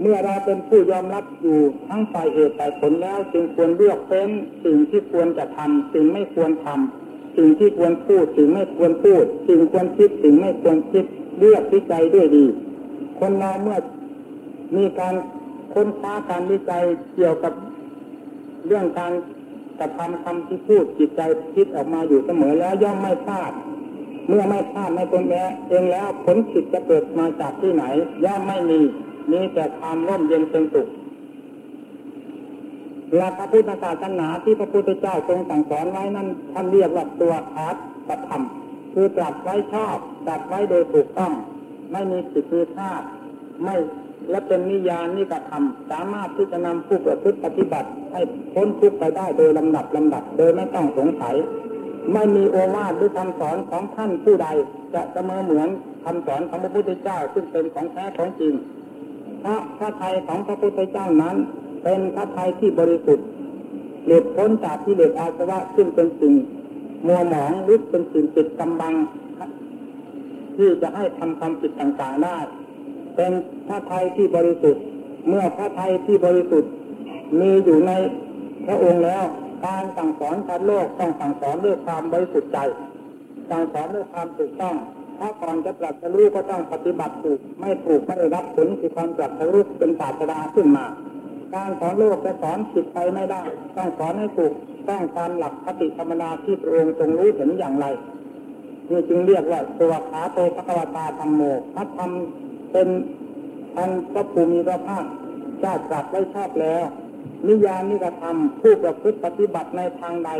เมื่อเราเป็นผู้ยอมรับอยู่ทั้งฝ่ายเหตุฝ่ายผลแล้ว จึงควรเลือกเป็นสิ่งที่ควรจะทำสิ่งไม่ควรทำสิ่งที่ควรพูดสิ่งไม่ควรพูดสิ่งควรคิดสิ่งไม่ควรคิดเลือกวิจัยด้วยดี คนเราเมื่อมีการค้นคว้าการวิจัยเกี่ยวกับเรื่องการกระทำคำที่พูดจิตใจคิดออกมาอยู่เสมอแล้วย่อมไม่พลาด เมื่อไม่พลาดในตนเองแล้วผลผิดจะเกิดมาจากที่ไหนย่อมไม่มีมีแต่ความร่มเย็นเป็นสุขหลักพระพุทธศาสนาที่พระพุทธเจ้าทรงสั่งสอนไว้นั้นท่านเรียกว่าตัวอาร์ตปธรรม คือตรัสไว้ชอบตรัสไว้โดยถูกต้อง ไม่มีผิดมีพลาดไม่และเป็นนิยานนิกระทำสามารถที่จะนำผู้ประพฤติปฏิบัติ ให้พ้นทุกข์ไปได้โดยลำดับลำดับ โดยไม่ต้องสงสัย ไม่มีโอวาทหรือคำสอนของท่านผู้ใด จะเสมอเหมือนคำสอนของพระพุทธเจ้าซึ่งเป็นของแท้ของจริงเพราะพระไทยของพระพุทธเจ้านั้น เป็นพระไทยที่บริสุทธิ์หลุดพ้นจากที่เลสอาสวะซึ่งเป็นสิ่งมัวหมองหรือเป็นสิ่งปิดกำบังที่จะให้ทำความผิดต่างๆได้เป็นพระไทยที่บริสุทธิ์ เมื่อพระไทยที่บริสุทธิ์มีอยู่ในพระองค์แล้ว การสั่งสอนชาวโลกต้องสั่งสอนด้วยความบริสุทธิ์ใจ สั่งสอนด้วยความถูกต้อง ถ้าก่อนจะตรัสรู้ก็ต้องปฏิบัติถูก ไม่ถูกไม่ได้รับผลคือความตรัสรู้เป็นศาสดาขึ้นมา การสอนโลกจะสอนผิดไปไม่ได้ ต้องสอนให้ถูกต้องตามหลักคติธรรมนาที่พระองค์ทรงรู้เห็นอย่างไรนี่จึงเรียกว่าตัวขาโตภควตาธรรมโมพระธรรมเป็นอันพระภูมิพระภาคเจ้าตรัสไว้ชอบแล้ว นิยานิกระทำผู้ประพฤติปฏิบัติในทางใด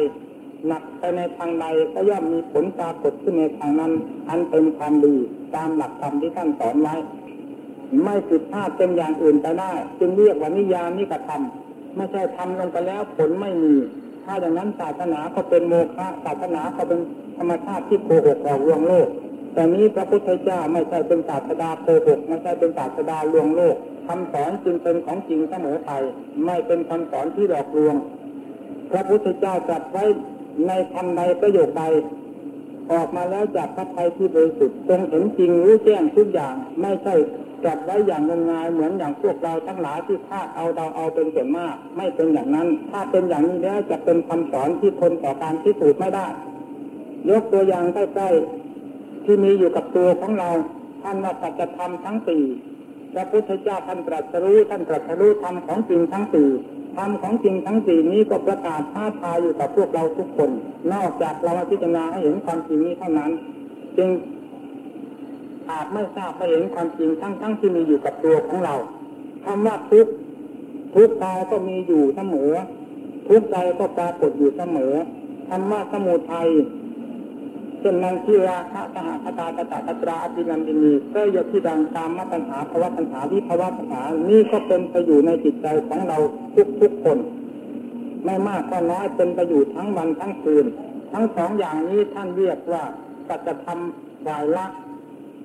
หนักไปในทางใดก็ย่อมมีผลปรากฏขึ้นในทางนั้น อันเป็นความดีตามหลักธรรมที่ท่านสอนไว้ ไม่ผิดพลาดเป็นอย่างอื่นไปได้จึงเรียกว่านิยามนิกระทำไม่ใช่ทำลงไปแล้วผลไม่มี ถ้าอย่างนั้นศาสนาก็เป็นโมฆะศาสนาก็เป็นธรรมชาติที่โกหกหลอกลวงโลก แต่นี้พระพุทธเจ้าไม่ใช่เป็นศาสดาโกหกไม่ใช่เป็นศาสดาลวงโลกคำสอนจึงเป็นของจริงเสมอไปไม่เป็นคำสอนที่หลอกลวง พระพุทธเจ้าตรัสไว้ในคำใดประโยคใดออกมาแล้วจากพระทัยที่บริสุทธิ์ทรงเห็นจริงรู้แจ้งทุกอย่างไม่ใช่จัดไว้อย่างงมงายเหมือนอย่างพวกเราทั้งหลายที่คาดเอาเดาเอาเป็นส่วนมาก ไม่เป็นอย่างนั้น ถ้าเป็นอย่างนี้แล้วจะเป็นคำสอนที่คนต่อการพิสูจน์ไม่ได้ ยกตัวอย่างใกล้ๆ ที่มีอยู่กับตัวของเราท่านว่าสัจธรรมทั้งสี่พระพุทธเจ้าท่านตรัสรู้ท่านตรัสรู้ธรรมของจริงทั้งสี่ธรรมของจริงทั้งสี่นี้ก็ประกาศท้าทายอยู่กับพวกเราทุกคน นอกจากเราพิจารณาให้เห็นความจริงนี้เท่านั้น จึงอาจไม่ทราบไม่เห็นความจริงทั้งทั้งที่มีอยู่กับตัวของเราคำว่าทุกทุกกายก็มีอยู่เสมอ ทุกใจก็ปรากฏอยู่เสมอคำว่าสมุทัย ช่นนันทิราคะสหคตาตตะตราอภินันดินีก็ยที่ดังตามมาปัญหาภาวะปัญหาที่ภาวะปัญหานี่ก็เป็นไปอยู่ในจิตใจของเราทุกทุกคน ไม่มากก็น้อยเป็นไปอยู่ทั้งวันทั้งคืน ทั้งสองอย่างนี้ท่านเรียกว่าสัจธรรมวายละ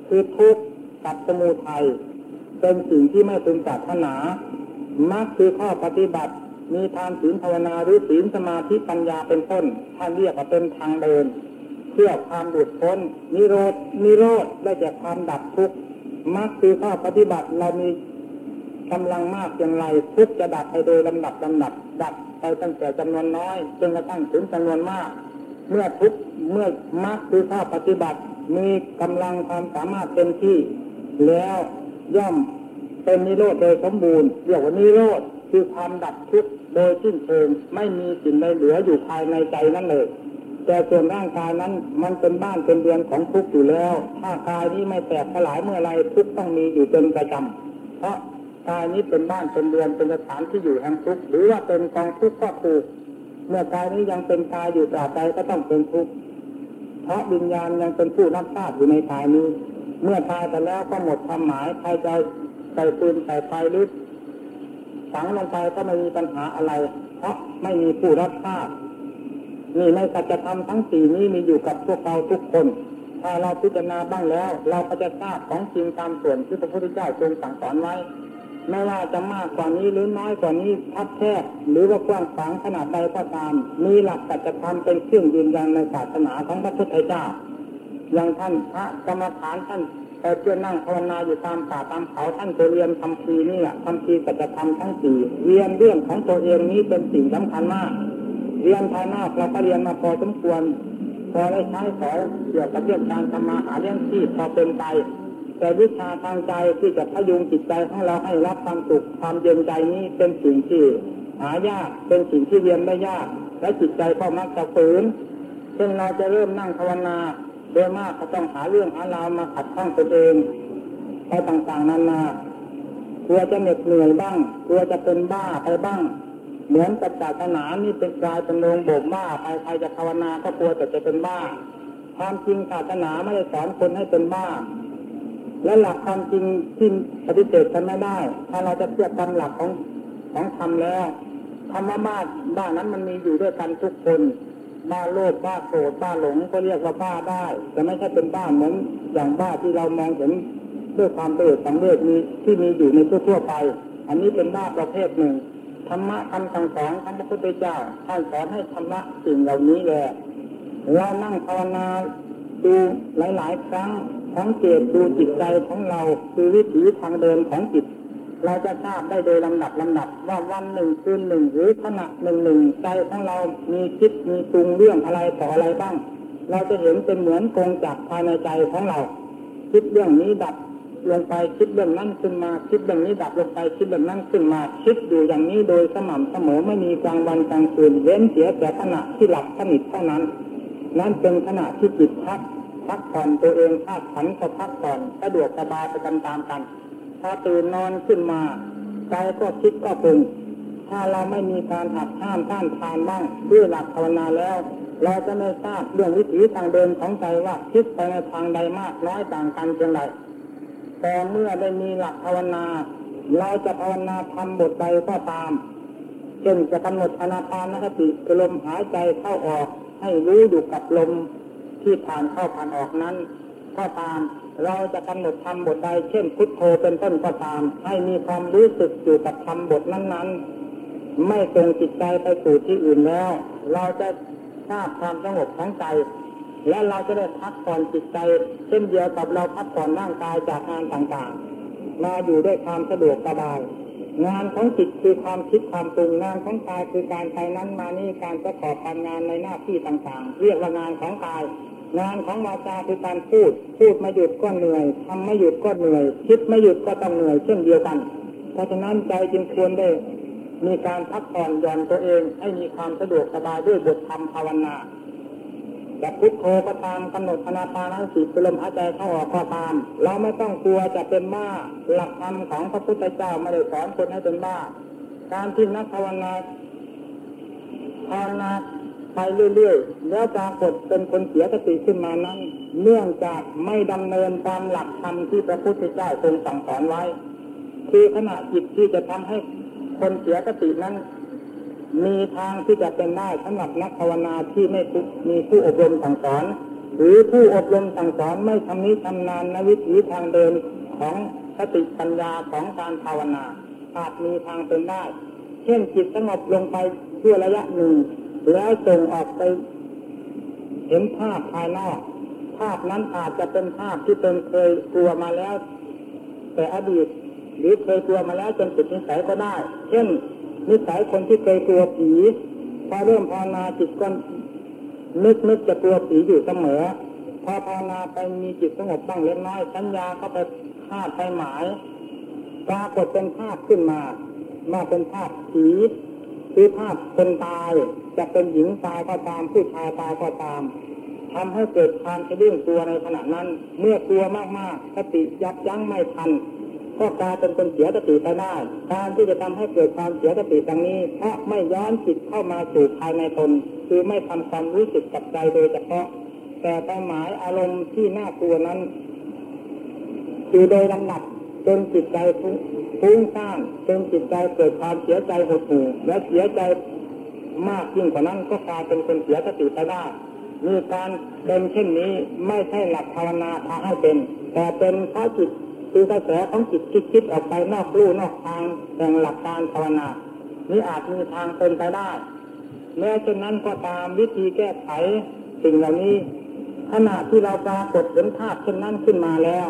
คือทุกข์กับสมุทัยเป็นสิ่งที่ไม่เป็นศาสนามักคือข้อปฏิบัติ มีทานศีลภาวนาหรือศีลสมาธิปัญญาเป็นต้นท่านเรียกว่าเป็นทางเดิน เพื่อความหลุดพ้น นิโรธนิโรธได้จากความดับทุกข์มักคือข้อปฏิบัติเรามีกำลังมากอย่างไรทุกจะดับไปโดยลำดับลำดับ ดับไปตั้งแต่จำนวนน้อยจนกระทั่งถึงจำนวนมาก เมื่อทุกเมื่อมักคือข้อปฏิบัติ มีกำลังความสามารถเต็มที่ แล้วย่อมเป็นนิโรธโดยสมบูรณ์เรียกว่านิโรธคือความดับทุกข์โดยสิ้นเชิงไม่มีสิ่งใดเหลืออยู่ภายในใจนั่นเลย แต่ส่วนร่างกายนั้น มันเป็นบ้านเป็นเรือนของทุกข์อยู่แล้ว ถ้ากายนี้ไม่แตกสลายเมื่อไรทุกข์ต้องมีอยู่เป็นประจำเพราะกายนี้เป็นบ้านเป็นเรือนเป็นสถานที่อยู่แห่งทุกข์หรือว่าเป็นกองทุกข์ก็ถูกเมื่อกายนี้ยังเป็นกายอยู่ตราบใดก็ต้องเป็นทุกข์เพราะวิญญาณยังเป็นผู้รับทราบอยู่ในกายนี้ เมื่อตายไปแล้วก็หมดความหมายใครจะใส่ปืนใส่ไฟหรือฝังลงไปก็ไม่มีปัญหาอะไร เพราะไม่มีผู้รับทราบ นี่ในสัจธรรมทั้งสี่นี้มีอยู่กับพวกเราทุกคน ถ้าเราพิจารณาบ้างแล้ว เราก็จะทราบของจริงตามส่วนที่พระพุทธเจ้าทรงสั่งสอนไว้ ไม่ว่าจะมากกว่านี้หรือน้อยกว่านี้ทับแคบหรือว่ากว้างขวางขนาดใดก็ตาม มีหลักสัจธรรมเป็นเครื่องยืนยันในศาสนาของพระพุทธเจ้า อย่างท่านพระกรรมฐานท่านแต่เพื่อนั่งภาวนาอยู่ตามป่าตามเขาท่านจะเรียนคำพีนี่แหละคำพีสัจธรรมทั้งสี่เรียนเรื่องของตัวเองนี้เป็นสิ่งสำคัญมาก เรียนภายนอกเราก็เรียนมาพอสมควร พอได้ใช้สอนเกี่ยวกับเรื่องการทำมาหาเลี้ยงที่พอเป็นไปแต่วิชาทางใจที่จะพยุงจิตใจของเราให้รับความสุขความเย็นใจนี้เป็นสิ่งที่หายากเป็นสิ่งที่เรียนไม่ยาก และจิตใจก็มักจะฝืนเช่นเราจะเริ่มนั่งภาวนาโดยมากก็ต้องหาเรื่องหาราวมาขัดข้องตัวเองไปต่างๆนานา กลัวจะเหน็ดเหนื่อยบ้าง กลัวจะเป็นบ้าไปบ้าง เหมือนกับศาสนานี่เป็นกลายเป็นโรงโบกบ้าใครใครจะภาวนาก็กลัวแต่จะเป็นบ้า ความจริงศาสนาไม่ได้สอนคนให้เป็นบ้า และหลักความจริงที่ปฏิเสธกันไม่ได้ ถ้าเราจะเทียบตามหลักของของธรรมแล้วธรรมะบ้าบ้านั้นมันมีอยู่ด้วยกันทุกคนบ้าโลภบ้าโกรธบ้าหลงก็เรียกว่าบ้าได้แต่ไม่ใช่เป็นบ้าเหมือนอย่างบ้าที่เรามองเห็นด้วยความเบื่อสังเวชมีที่มีอยู่ในทั่วๆไป อันนี้เป็นบ้าประเภทหนึ่ง ธรรมะคำสั่งสอนของพระพุทธเจ้าท่านสอนให้ธรรมะสิ่งเหล่านี้แหละเรานั่งภาวนาดูหลาย ๆ ครั้งของเกตดูจิตใจของเราคือวิถีทางเดินของจิต เราจะทราบได้โดยลำดับลำดับ ว่าวันหนึ่งคืนหนึ่งหรือขณะหนึ่งหนึ่งใจของเรามีคิดมีปรุงเรื่องอะไรต่ออะไรบ้าง เราจะเห็นเป็นเหมือนกงจักภายในใจของเรา คิดเรื่องนี้ดับ ลงไปคิดเรื่องนั้นขึ้นมาคิดเรื่องนี้ดับลงไปคิดเรื่องนั้นขึ้นมาคิดอยู่อย่างนี้โดยสม่ำเสมอไม่มีกลางวันกลางคืนเว้นเสียแต่ขณะที่หลับสนิทเท่านั้น นั่นเป็นขณะที่จิตพักพักผ่อนตัวเองธาตุขันก็พักผ่อนสะดวกสบายไปกันตามกันพอตื่นนอนขึ้นมาใจก็คิดก็ปรุงถ้าเราไม่มีการหักห้ามท่านทานบ้างด้วยหลักภาวนาแล้ว เราจะไม่ทราบเรื่องวิถีทางเดินของใจว่าคิดไปในทางใดมากน้อยต่างกันเพียงไร แต่เมื่อได้มีหลักภาวนา เราจะภาวนาทำบทใดก็ตาม เช่นจะกำหนดอนาปานคติคือลมหายใจเข้าออก ให้รู้อยู่กับลมที่ผ่านเข้าผ่านออกนั้น ก็ตาม เราจะกำหนดทำบทใด เช่นพุทโธเป็นต้นก็ตาม ให้มีความรู้สึกอยู่กับทำบทนั้นๆ ไม่ตรงจิตใจไปสู่ที่อื่นแล้ว เราจะทราบความสงบของใจ และเราจะได้พักผ่อนจิตใจเช่นเดียวกับเราพักผ่อนร่างกายจากงานต่างๆ มาอยู่ด้วยความสะดวกสบาย งานของจิตคือความคิดความปรุงงานของกายคือการไปนั้นมานี่การประกอบการงานในหน้าที่ต่างๆ เรียกว่างานของกาย งานของวาจาคือการพูด พูดไม่หยุดก็เหนื่อยทำไม่หยุดก็เหนื่อย คิดไม่หยุดก็ต้องเหนื่อยเช่นเดียวกัน เพราะฉะนั้นใจจึงควรได้มีการพักผ่อนหย่อนตัวเองให้มีความสะดวกสบายด้วยบทธรรมภาวนา จะพุทโธก็ตามกำหนดอนาปานัสิลมหายใจเข้าออกก็ตาม เราไม่ต้องกลัวจะเป็นบ้าหลักธรรมของพระพุทธเจ้าไม่ได้สอนคนให้เป็นบ้า การที่นักภาวนาภาวนาไปเรื่อยๆ แล้วปรากฏเป็นคนเสียสติขึ้นมานั้น เนื่องจากไม่ดำเนินตามหลักธรรมที่พระพุทธเจ้าทรงสั่งสอนไว้ คือขณะจิตที่จะทำให้คนเสียสตินั้น มีทางที่จะเป็นได้สำหรับนักภาวนาที่ไม่มีผู้อบรมสั่งสอน หรือผู้อบรมสั่งสอนไม่ทำนี้ทำนานในวิถีทางเดินของสติปัญญาของการภาวนาอาจมีทางเป็นได้ เช่นจิตสงบลงไปเพื่อระยะหนึ่ง แล้วส่งออกไปเห็นภาพภายนอก ภาพนั้นอาจจะเป็นภาพที่เป็นเคยกลัวมาแล้ว แต่อดีต หรือเคยกลัวมาแล้วจนติดนิสัยก็ได้ เช่น นิสัยคนที่เคยกลัวผีพอเริ่มภาวนาจิตก็นึกนึกจะกลัวผีอยู่เสมอ พอภาวนาไปมีจิตสงบบ้างเล็กน้อยสัญญาก็ไปคาดไปหมายปรากฏเป็นภาพขึ้นมามาเป็นภาพผีคือภาพคนตาย จะเป็นหญิงตายก็ตามผู้ชายตายก็ตามทำให้เกิดความสะดุ้งตัวในขณะนั้น เมื่อกลัวมากๆสติยับยั้งไม่ทัน ก็กลายเป็นคนเสียสติไปได้การที่จะทำให้เกิดความเสียสติดังนี้เพราะไม่ย้อนจิตเข้ามาสู่ภายในตน คือไม่ทำความรู้สึกกับใจโดยเฉพาะ แต่ไปหมายอารมณ์ที่น่ากลัวนั้น คือโดยลำดับจนจิตใจฟุ้งซ่านจนจิตใจเกิดความเสียใจหดหู่และเสียใจมากยิ่งกว่านั้นก็กลายเป็นคนเสียสติไปได้มีการเป็นเช่นนี้ไม่ใช่หลักภาวนาพาให้เป็น แต่เป็นเพราะจิต คือกระแสของจิตคิดคิดออกไปนอกลู่นอกทางแห่งหลักการภาวนานี้อาจมีทางเป็นไปได้ แม้เช่นนั้นก็ตามวิธีแก้ไขสิ่งเหล่านี้ขณะที่เราปรากฏเห็นภาพเช่นนั้นขึ้นมาแล้ว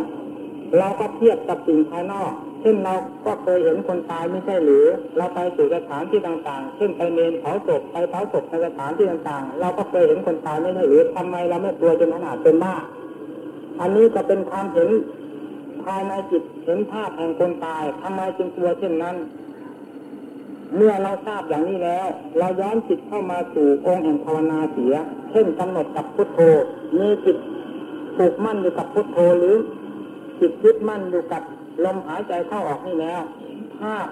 เราก็เทียบกับสิ่งภายนอกเช่นเราก็เคยเห็นคนตายไม่ใช่หรือ เราไปสู่สถานที่ต่างๆ เช่นไปเมนเผาศพไปเผาศพในสถานที่ต่างๆ เราก็เคยเห็นคนตายไม่ใช่หรือทำไมเราไม่กลัวจนขนาดเป็นบ้าอันนี้ก็เป็นความเห็น ภายในจิตเห็นภาพแห่งคนตายทำไมจึงกลัวเช่นนั้น เมื่อเราทราบอย่างนี้แล้ว เราย้อนจิตเข้ามาสู่องค์แห่งภาวนาเสีย เช่นกำหนดกับพุทโธมีจิตผูกมั่นอยู่กับพุทโธหรือจิตยึดมั่นอยู่กับลมหายใจเข้าออกนี่แล้วภาพ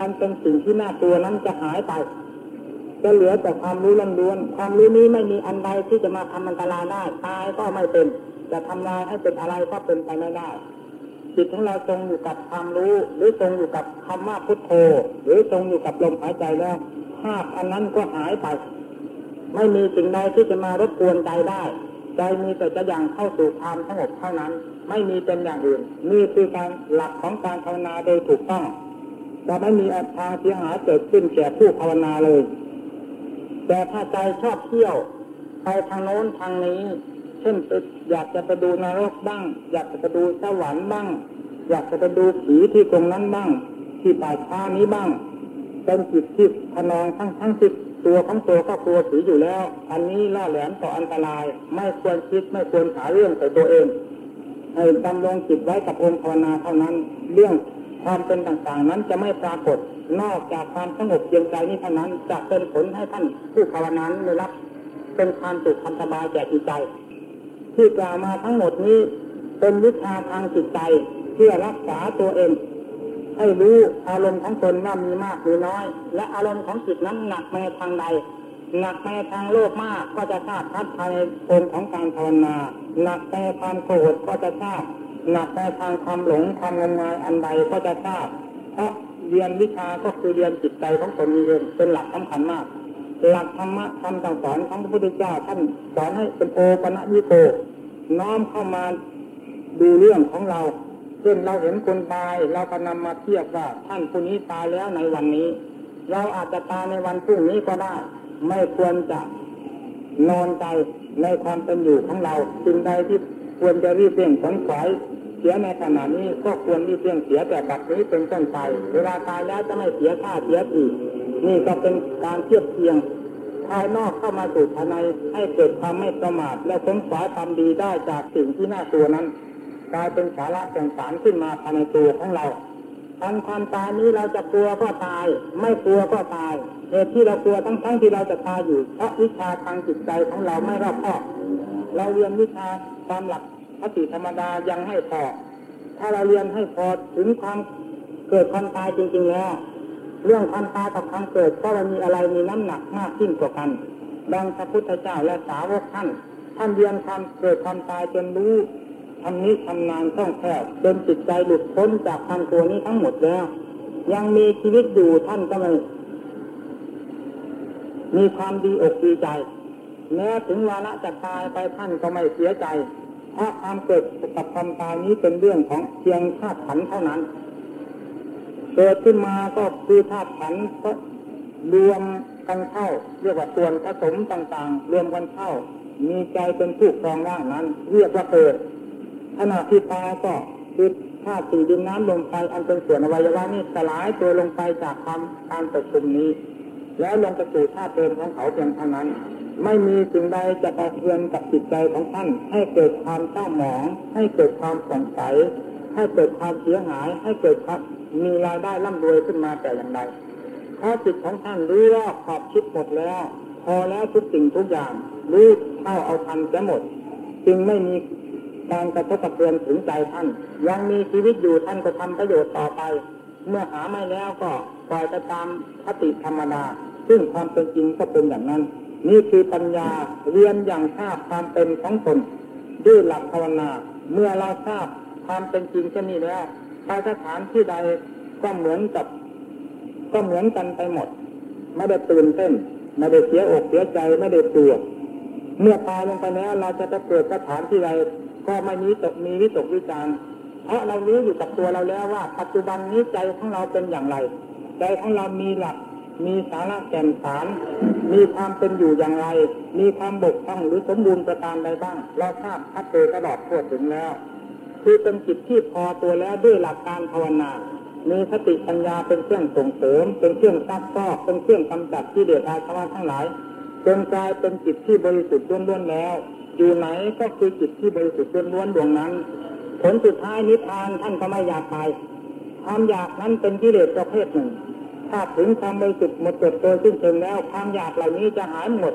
อันเป็นสิ่งที่น่ากลัวนั้นจะหายไปจะเหลือแต่ความรู้ล้วนความรู้นี้ไม่มีอันใดที่จะมาทำอันตรายได้ตายก็ไม่เป็น จะทำลายให้เป็นอะไรก็เป็นไปไม่ได้ จิตของเราทรงอยู่กับความรู้ หรือทรงอยู่กับคำว่าพุทโธ หรือทรงอยู่กับลมหายใจแล้วภาพอันนั้นก็หายไป ไม่มีสิ่งใดที่จะมารบกวนใจได้ใจมีแต่จะยังเข้าสู่ความสงบเท่านั้น ไม่มีเป็นอย่างอื่นนี่คือการหลักของการภาวนาโดยถูกต้องจะไม่มีทางเสียหายเกิดขึ้นแก่ผู้ภาวนาเลย แต่ถ้าใจชอบเที่ยว ไปทางโน้นทางนี้ เช่นอยากจะไปดูนรกบ้าง อยากจะไปดูสวรรค์บ้าง อยากจะไปดูผีที่ตรงนั้นบ้าง ที่ป่าช้านี้บ้าง เป็นจิตที่พนองทั้งทั้งสิบตัวของตัวก็กลัวผีอยู่แล้ว อันนี้ล่าแหลมต่ออันตราย ไม่ควรคิดไม่ควรหาเรื่องใส่ตัวเองให้ดำรงจิตไว้กับองค์ภาวนาเท่านั้น เรื่องความเป็นต่างๆ นั้นจะไม่ปรากฏ นอกจากความสงบเย็นใจนี้เท่านั้น จะเป็นผลให้ท่านผู้ภาวนาได้รับ เป็นความสุขความสบายแก่จิตใจ ที่กล่าวมาทั้งหมดนี้ เป็นวิชาทางจิตใจเพื่อรักษาตัวเอง ให้รู้อารมณ์ของตนว่ามีมากหรือน้อย และอารมณ์ของจิตนั้นหนักในทางใดหนักในทางโลภมากก็จะทราบทัดภายในองค์ของการภาวนาหนักในความโกรธก็จะทราบหนักในทางความหลงความงมงายอันใดก็จะทราบเพราะเรียนวิชาก็คือเรียนจิตใจของตนเองเป็นหลักสำคัญมาก หลักธรรมะคำสั่งสอนของพระพุทธเจ้าท่านสอนให้เป็นโอปะยิโกน้อมเข้ามาดูเรื่องของเราเช่นเราเห็นคนตายเราก็นำมาเทียบว่าท่านผู้นี้ตายแล้วในวันนี้ เราอาจจะตายในวันพรุ่งนี้ก็ได้ ไม่ควรจะนอนใจในความเป็นอยู่ของเราสิ่งใดที่ควรจะรีบเร่งขนขวายเสียในขณะนี้ก็ควรรีบเร่งเสียแต่บัดนี้เป็นต้นไปเวลาตายแล้วจะไม่เสียค่าเสียอีก นี่ก็เป็นการเทียบเทียง ภายนอกเข้ามาสู่ภายในให้เกิดความไม่ประมาทและค้นคว้าความดีได้จากสิ่งที่น่ากลัวนั้น กลายเป็นสาระแก่งสารขึ้นมาภายในตัวของเราทันความตายนี้เราจะกลัวก็ตาย ไม่กลัวก็ตายเหตุที่เรากลัวทั้งทั้งที่เราจะตายอยู่เพราะวิชาทางจิตใจของเราไม่รอบคอบเราเรียนวิชาตามหลักพติธรรมดายังให้พอถ้าเราเรียนให้พอถึงความเกิดความตายจริงๆแล้ว เรื่องความตายกับความเกิดก็มีอะไรมีน้ำหนักมากขึ้นกว่ากันดังพระพุทธเจ้าและสาวกท่าน ท่านเรียนความเกิดความตายจนรู้ทำนี้ทำนานต้องแคบจนจิตใจหลุดพ้นจากความตัวนี้ทั้งหมดแล้ว ยังมีชีวิตอยู่ท่านก็ไม่มีความดีอกดีใจแม้ถึงวาระจะตายไปท่านก็ไม่เสียใจเพราะความเกิดกับความตายนี้เป็นเรื่องของเพียงธาตุขันเท่านั้น เกิดขึ้นมาก็คือธาตุขันก็รวมกันเข้า เรียกว่าส่วนผสมต่างๆ รวมกันเข้า มีใจเป็นผู้ครองร่างนั้น เรียกว่าเกิดขณะที่ตายก็คือธาตุสี่ดินน้ำลมไฟอันเป็นส่วนอวัยวะนี้สลายตัวลงไปจากความการประชุมนี้ แล้วลงไปสู่ธาตุเดิมของเขาเพียงเท่านั้น ไม่มีสิ่งใดจะกระเทือนกับจิตใจของท่าน ให้เกิดความเศร้าหมอง ให้เกิดความสงสัยให้เกิดความเสียหาย ให้เกิดความ มีรายได้ร่ำรวยขึ้นมาแต่อย่างใดเพราะจิตของท่านรู้รอบขอบคิดหมดแล้ว พอแล้วทุกสิ่งทุกอย่างรู้เท่าเอาทันจะหมด จึงไม่มีการกระทบกระเทือนถึงใจท่าน ยังมีชีวิตอยู่ท่านก็ทำประโยชน์ต่อไป เมื่อหาไม่แล้วก็ปล่อยไปตามคติธรรมดา ซึ่งความเป็นจริงก็เป็นอย่างนั้น นี่คือปัญญาเรียนอย่างทราบความเป็นของตนด้วยหลักภาวนา เมื่อเราทราบความเป็นจริงเช่นนี้แล้ว ไปสถานที่ใดก็เหมือนกับ ก็เหมือนกันไปหมด ไม่ได้ตื่นเต้นไม่ได้เสียอกเสียใจไม่ได้กลัวเมื่อตายลงไปแล้วเราจะไปเกิดสถานที่ใดก็ไม่มีตกมีวิตกวิจารเพราะเรารู้อยู่กับตัวเราแล้วว่า ปัจจุบันนี้ใจของเราเป็นอย่างไร ใจของเรามีหลัก มีสาระแก่นสาร มีความเป็นอยู่อย่างไร มีความบกพร่องหรือสมบูรณ์ประการใดบ้าง เราทราบชัดเจนตลอดทั่วถึงแล้ว คือเป็นจิตที่พอตัวแล้วด้วยหลักการภาวนา มีสติปัญญาเป็นเครื่องส่งเสริม เป็นเครื่องซักซอกเป็นเครื่องกำจัดที่เดือดอาสวะทั้งหลายจนกลายเป็นจิตที่บริสุทธิ์ล้วนๆแล้ว อยู่ไหนก็คือจิตที่บริสุทธิ์ล้วนๆดวงนั้น ผลสุดท้ายนิพพานท่านก็ไม่อยากไปความอยากนั้นเป็นกิเลสประเภทหนึ่ง ถ้าถึงความบริสุทธิ์หมดจดโดยสิ้นเชิงแล้ว ความอยากเหล่านี้จะหายหมด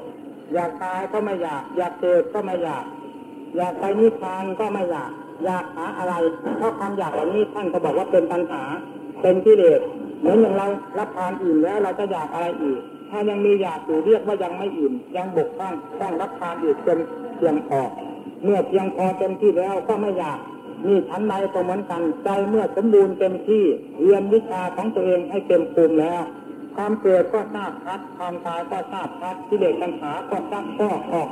อยากตายก็ไม่อยาก อยากเกิดก็ไม่อยาก อยากไปนิพพานก็ไม่อยาก อยากหาอะไรเพราะความอยากเหล่านี้ท่านก็บอกว่าเป็นปัญหาเป็นกิเลสเหมือนอย่างเรารับทานอิ่มแล้วเราจะอยากอะไรอีก ถ้ายังมีอยากอยู่เรียกว่ายังไม่อิ่มยังบกพร่องต้องรับทานอีกจนเพียงพอเมื่อเพียงพอเต็มที่แล้วก็ไม่อยากนี่ชั้นใดก็เหมือนกันใจเมื่อสมบูรณ์เต็มที่เรียนวิชาของตัวเองให้เต็มภูมิแล้ว ความเกิดก็ทราบชัดความตายก็ทราบชัดที่เด็กปัญหาก็ซักก็ออก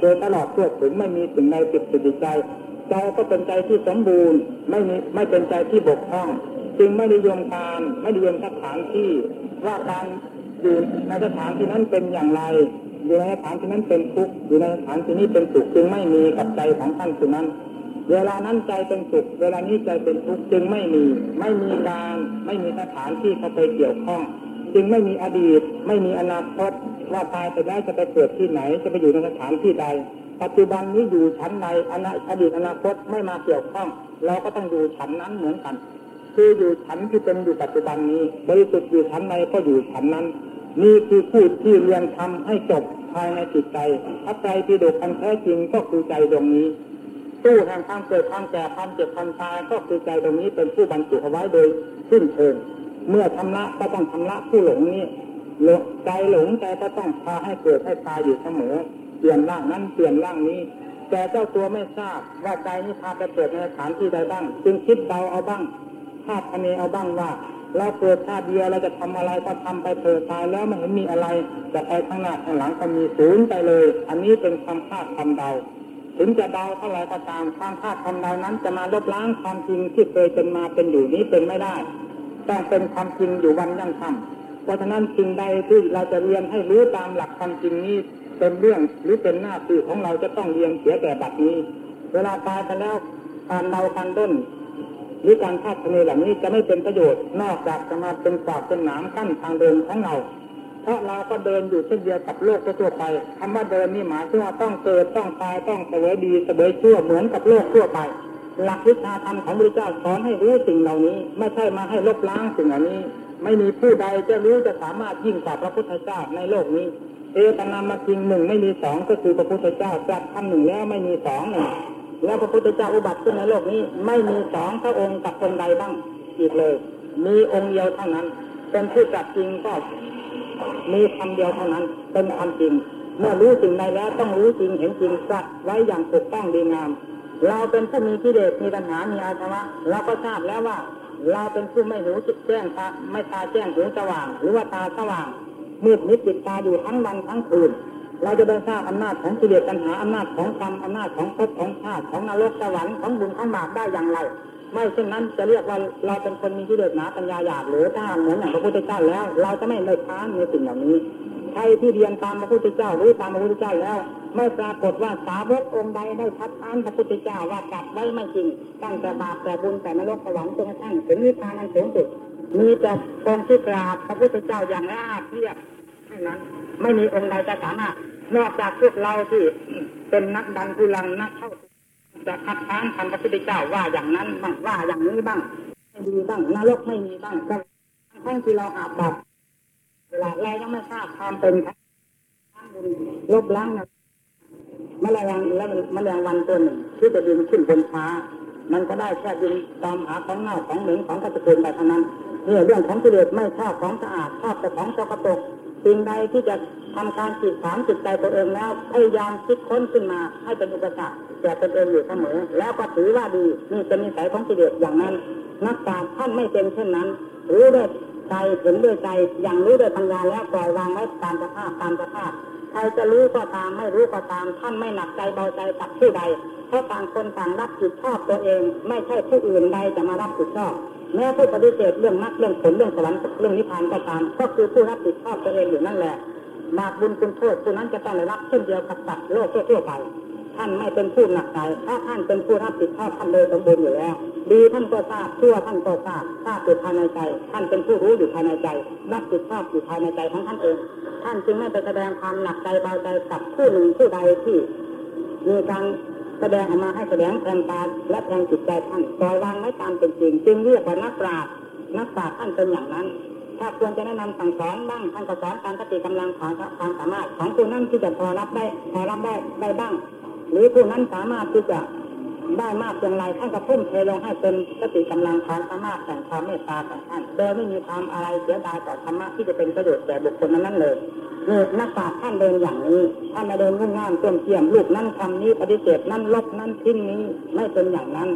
โดยตลอดทั่วถึงไม่มีสิ่งใดติดติดใจ ใจก็เป็นใจที่สมบูรณ์ ไม่ไม่เป็นใจที่บกพร่อง จึงไม่นิยมการไม่นิยมสถานที่ว่าการอยู่ในสถานที่นั้นเป็นอย่างไรอยู่ในสถานที่นั้นเป็นทุกข์อยู่ในสถานที่นี้เป็นสุขจึงไม่มีกับใจของท่านผู้นั้น เวลานั้นใจเป็นสุขเวลานี้ใจเป็นทุกข์จึงไม่มี ไม่มีการไม่มีสถานที่เข้าไปเกี่ยวข้อง จึงไม่มีอดีต ไม่มีอนาคตว่าตายไปแล้วจะไปเกิดที่ไหนจะไปอยู่ในสถานที่ใด ปัจจุบันนี้อยู่ชั้นใดอดีตอนาคตไม่มาเกี่ยวข้อง เราก็ต้องอยู่ชั้นนั้นเหมือนกัน คืออยู่ชั้นที่เป็นอยู่ปัจจุบันนี้ บริสุทธิ์อยู่ชั้นใดก็อยู่ชั้นนั้น นี่คือผู้ที่เรียนทำให้จบภายในจิตใจถ้าใจที่ดดอันแท้จริงก็คือใจดวงนี้ตู้แห่งความเกิดความแก่ความเจ็บความตายก็คือใจตรงนี้เป็นผู้บรรจุเอาไว้โดยสิ้นเชิงเมื่อชำระก็ต้องชำระผู้หลงนี้ใจหลงใจก็ต้องพาให้เกิดให้ตายอยู่เสมอ เปลี่ยนร่างนั้นเปลี่ยนร่างนี้ แต่เจ้าตัวไม่ทราบว่าใจนี้พาไปเกิดในสถานที่ใดบ้าง จึงคิดเดาเอาบ้างคาดคะเนเอาบ้างว่าเราเกิดชาติเดียวเราจะทำอะไรก็ทำไปเถิดตายแล้วไม่เห็นมีอะไรจะไปข้างหน้าข้างหลังก็มีศูนย์ไปเลย อันนี้เป็นความคาดคำเดา ถึงจะเดาเท่าไรก็ตามความคาดคำเดานั้น จะมาลบล้างความจริงที่เคยเป็นมาเป็นอยู่นี้เป็นไม่ได้ต้องเป็นความจริงอยู่วันยั่งค่ำเพราะฉะนั้นสิ่งใดที่เราจะเรียนให้รู้ตามหลักความจริงนี้ เป็นเรื่องหรือเป็นหน้าที่ของเราจะต้องเรียนเสียแต่บัดนี้ เวลาตายไปแล้วการเดาการด้นหรือการคาดคะเนเหล่านี้จะไม่เป็นประโยชน์นอกจากจะมาเป็นฝากเป็นหนามกั้นทางเดินของเรา เพราะเราก็เดินอยู่เช่นเดียวกับโลกทั่วไปคำว่าเดินนี่หมายถึงว่าต้องเกิดต้องตายต้องเสวยดีเสวยชั่วเหมือนกับโลกทั่วไป หลักวิชาธรรมของพระเจ้าสอนให้รู้สิ่งเหล่านี้ ไม่ใช่มาให้ลบล้างสิ่งเหล่านี้ ไม่มีผู้ใดจะรู้จะสามารถยิ่งกว่าพระพุทธเจ้าในโลกนี้ เอตนามาจริงหนึ่งไม่มีสองก็คือพระพุทธเจ้าจัดคำหนึ่งแล้วไม่มีสองหนึ่งแล้วพระพุทธเจ้าอุบัติขึ้นในโลกนี้ ไม่มีสองพระองค์กับองค์ใดบ้างอีกเลย มีองค์เดียวเท่านั้น เป็นผู้จัดจริงก็มีคำเดียวเท่านั้น เป็นความจริง เมื่อรู้สิ่งใดแล้วต้องรู้จริงเห็นจริงจัดไว้อย่างถูกต้องดีงาม เราเป็นผู้มีกิเลสมีปัญหามีอาสวะเราก็ทราบแล้วว่า เราเป็นผู้ไม่หูจิตแจ้งตาไม่ตาแจ้งหูสว่าง หรือว่าตาสว่าง มืดมิดปิดตาอยู่ทั้งวันทั้งคืน เราจะได้ทราบอำนาจของกิเลสปัญหาอำนาจของกรรมอำนาจของภพของชาติของนรกสวรรค์ของบุญของบาปได้อย่างไร ไม่เช่นนั้นจะเรียกว่าเราเป็นคนมีกิเลสหนาปัญญาหยาบหรือถ้าเหมือนอย่างพระพุทธเจ้าแล้ว เราจะไม่เลยค้านในสิ่งเหล่านี้ใครที่เรียนตามพระพุทธเจ้าหรือตามพระพุทธเจ้าแล้วไม่ปรากฏว่าสาวกองค์ใดได้ทัดทานพระพุทธเจ้าว่าจับไว้ไม่จริงตั้งแต่บาปแต่บุญแต่นรกสวรรค์จนกระทั่งถึงนิพพานอันสูงสุด มีแต่องค์ที่กราบพระพุทธเจ้าอย่างราบเรียบเท่านั้น ไม่มีองค์ใดจะสามารถนอกจากพวกเราที่เป็นนักดันทุลังนักเข้าจะคัดค้านคำพระพุทธเจ้าว่าอย่างนั้นบ้างว่าอย่างนี้บ้างไม่ดีบ้างนรกไม่มีบ้างก็ทั้งที่เราอาบัตเวลาเรายังไม่ทราบความเป็นบุญลบล้างนะแมลงแล้วแมลงวันตัวหนึ่งที่จะบินขึ้นบนฟ้า มันก็ได้แค่บินตามหาของเน่าของเหม็นของกระตุนไปเท่านั้นเนี่ยเรื่องของกิเลสไม่ชอบของสะอาดชอบแต่ของสกปรกสิ่งใดที่จะทำการจิตถามจิตใจตัวเองแล้วพยายามคิดค้นขึ้นมาให้เป็นอุปสรรคแก่ตนเองอยู่เสมอ แล้วก็ถือว่าดีนี่เป็นนิสัยของกิเลสอย่างนั้น นักปราชญ์ท่านไม่เป็นเช่นนั้นรู้ด้วยใจเห็นด้วยใจอย่างรู้ด้วยปัญญาแล้วปล่อยวางไว้ตามสภาพตามสภาพใครจะรู้ก็ตามไม่รู้ก็ตามท่านไม่หนักใจเบาใจกับผู้ใด เพราะต่างคนต่างรับผิดชอบตัวเอง ไม่ใช่ผู้อื่นใดจะมารับผิดชอบแม้ผู้ปฏิเสธเรื่องนักเรื่องผลเรื่องสวรรค์เรื่องนิพพานก็ตาม ก็คือผู้รับผิดชอบตัวเองอยู่นั่นแหละบาปบุญคุณโทษผู้นั้นจะต้องได้รับเช่นเดียวกับสัตว์โลกทั่วไปท่านไม่เป็นผู้หนักใจถ้าท่านเป็นผู้รับผิดชอบท่านเลยสมบูรณ์อยู่แล้ว ดีท่านก็ทราบชั่วท่านก็ทราบทราบอยู่ภายในใจ ท่านเป็นผู้รู้อยู่ภายในใจ รับผิดชอบอยู่ภายในใจของท่านเอง ท่านจึงไม่ไปแสดงความหนักใจเบาใจกับผู้หนึ่งผู้ใดที่มีการ แสดงออกมาให้แสดงแทงตาและแทงจิตใจท่านปล่อยวางไม่ตามเป็นจริงจึงเรียกว่านักปราชญ์นักปราชญ์ท่านเป็นอย่างนั้น ถ้าควรจะแนะนำสั่งสอนบ้างท่านก็สอนตามสติกำลังของความสามารถของผู้นั้นที่จะพอรับได้พอรับได้ได้บ้าง หรือผู้นั้นสามารถที่จะ ได้มากเพียงไรท่านก็พุ่มเทลงให้เป็นสติกำลังความสามารถแห่งความเมตตาของท่านโดยไม่มีความอะไรเสียดายต่อธรรมะที่จะเป็นประโยชน์แก่บุคคลนั้นเลยนี่นักปราชญ์ท่านเดินอย่างนี้ท่านม่เดินงุ่งง่ามเติมเกี่ยมลูกนั้นคำนี้ปฏิเสธนั้นลบนั้นทิ้งนี้ไม่เป็นอย่างนั้น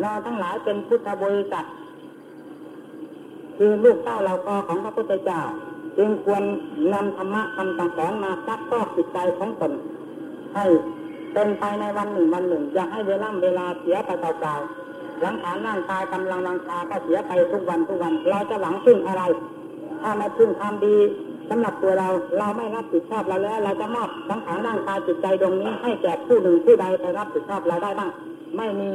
เราทั้งหลายเป็นพุทธบริษัทคือลูกเต้าเราก็ของพระพุทธเจ้าจึงควรนำธรรมะคำสั่งสอนมาซักฟอกจิตใจของตนให้ เป็นไปในวันหนึ่งวันหนึ่งอย่าให้เวลาเวลาเสียไปเปล่าๆหลังฐานร่างกายกำลังวังคาก็เสียไปทุกวันทุกวัน เราจะหวังพึ่งอะไร ถ้าไม่พึ่งความดีสำหรับตัวเราเราไม่รับผิดชอบเราแล้ว เราจะมอบสังขารร่างกายจิตใจตรงนี้ ให้แก่ผู้หนึ่งผู้ใดไปรับผิดชอบเราได้บ้างไม่มี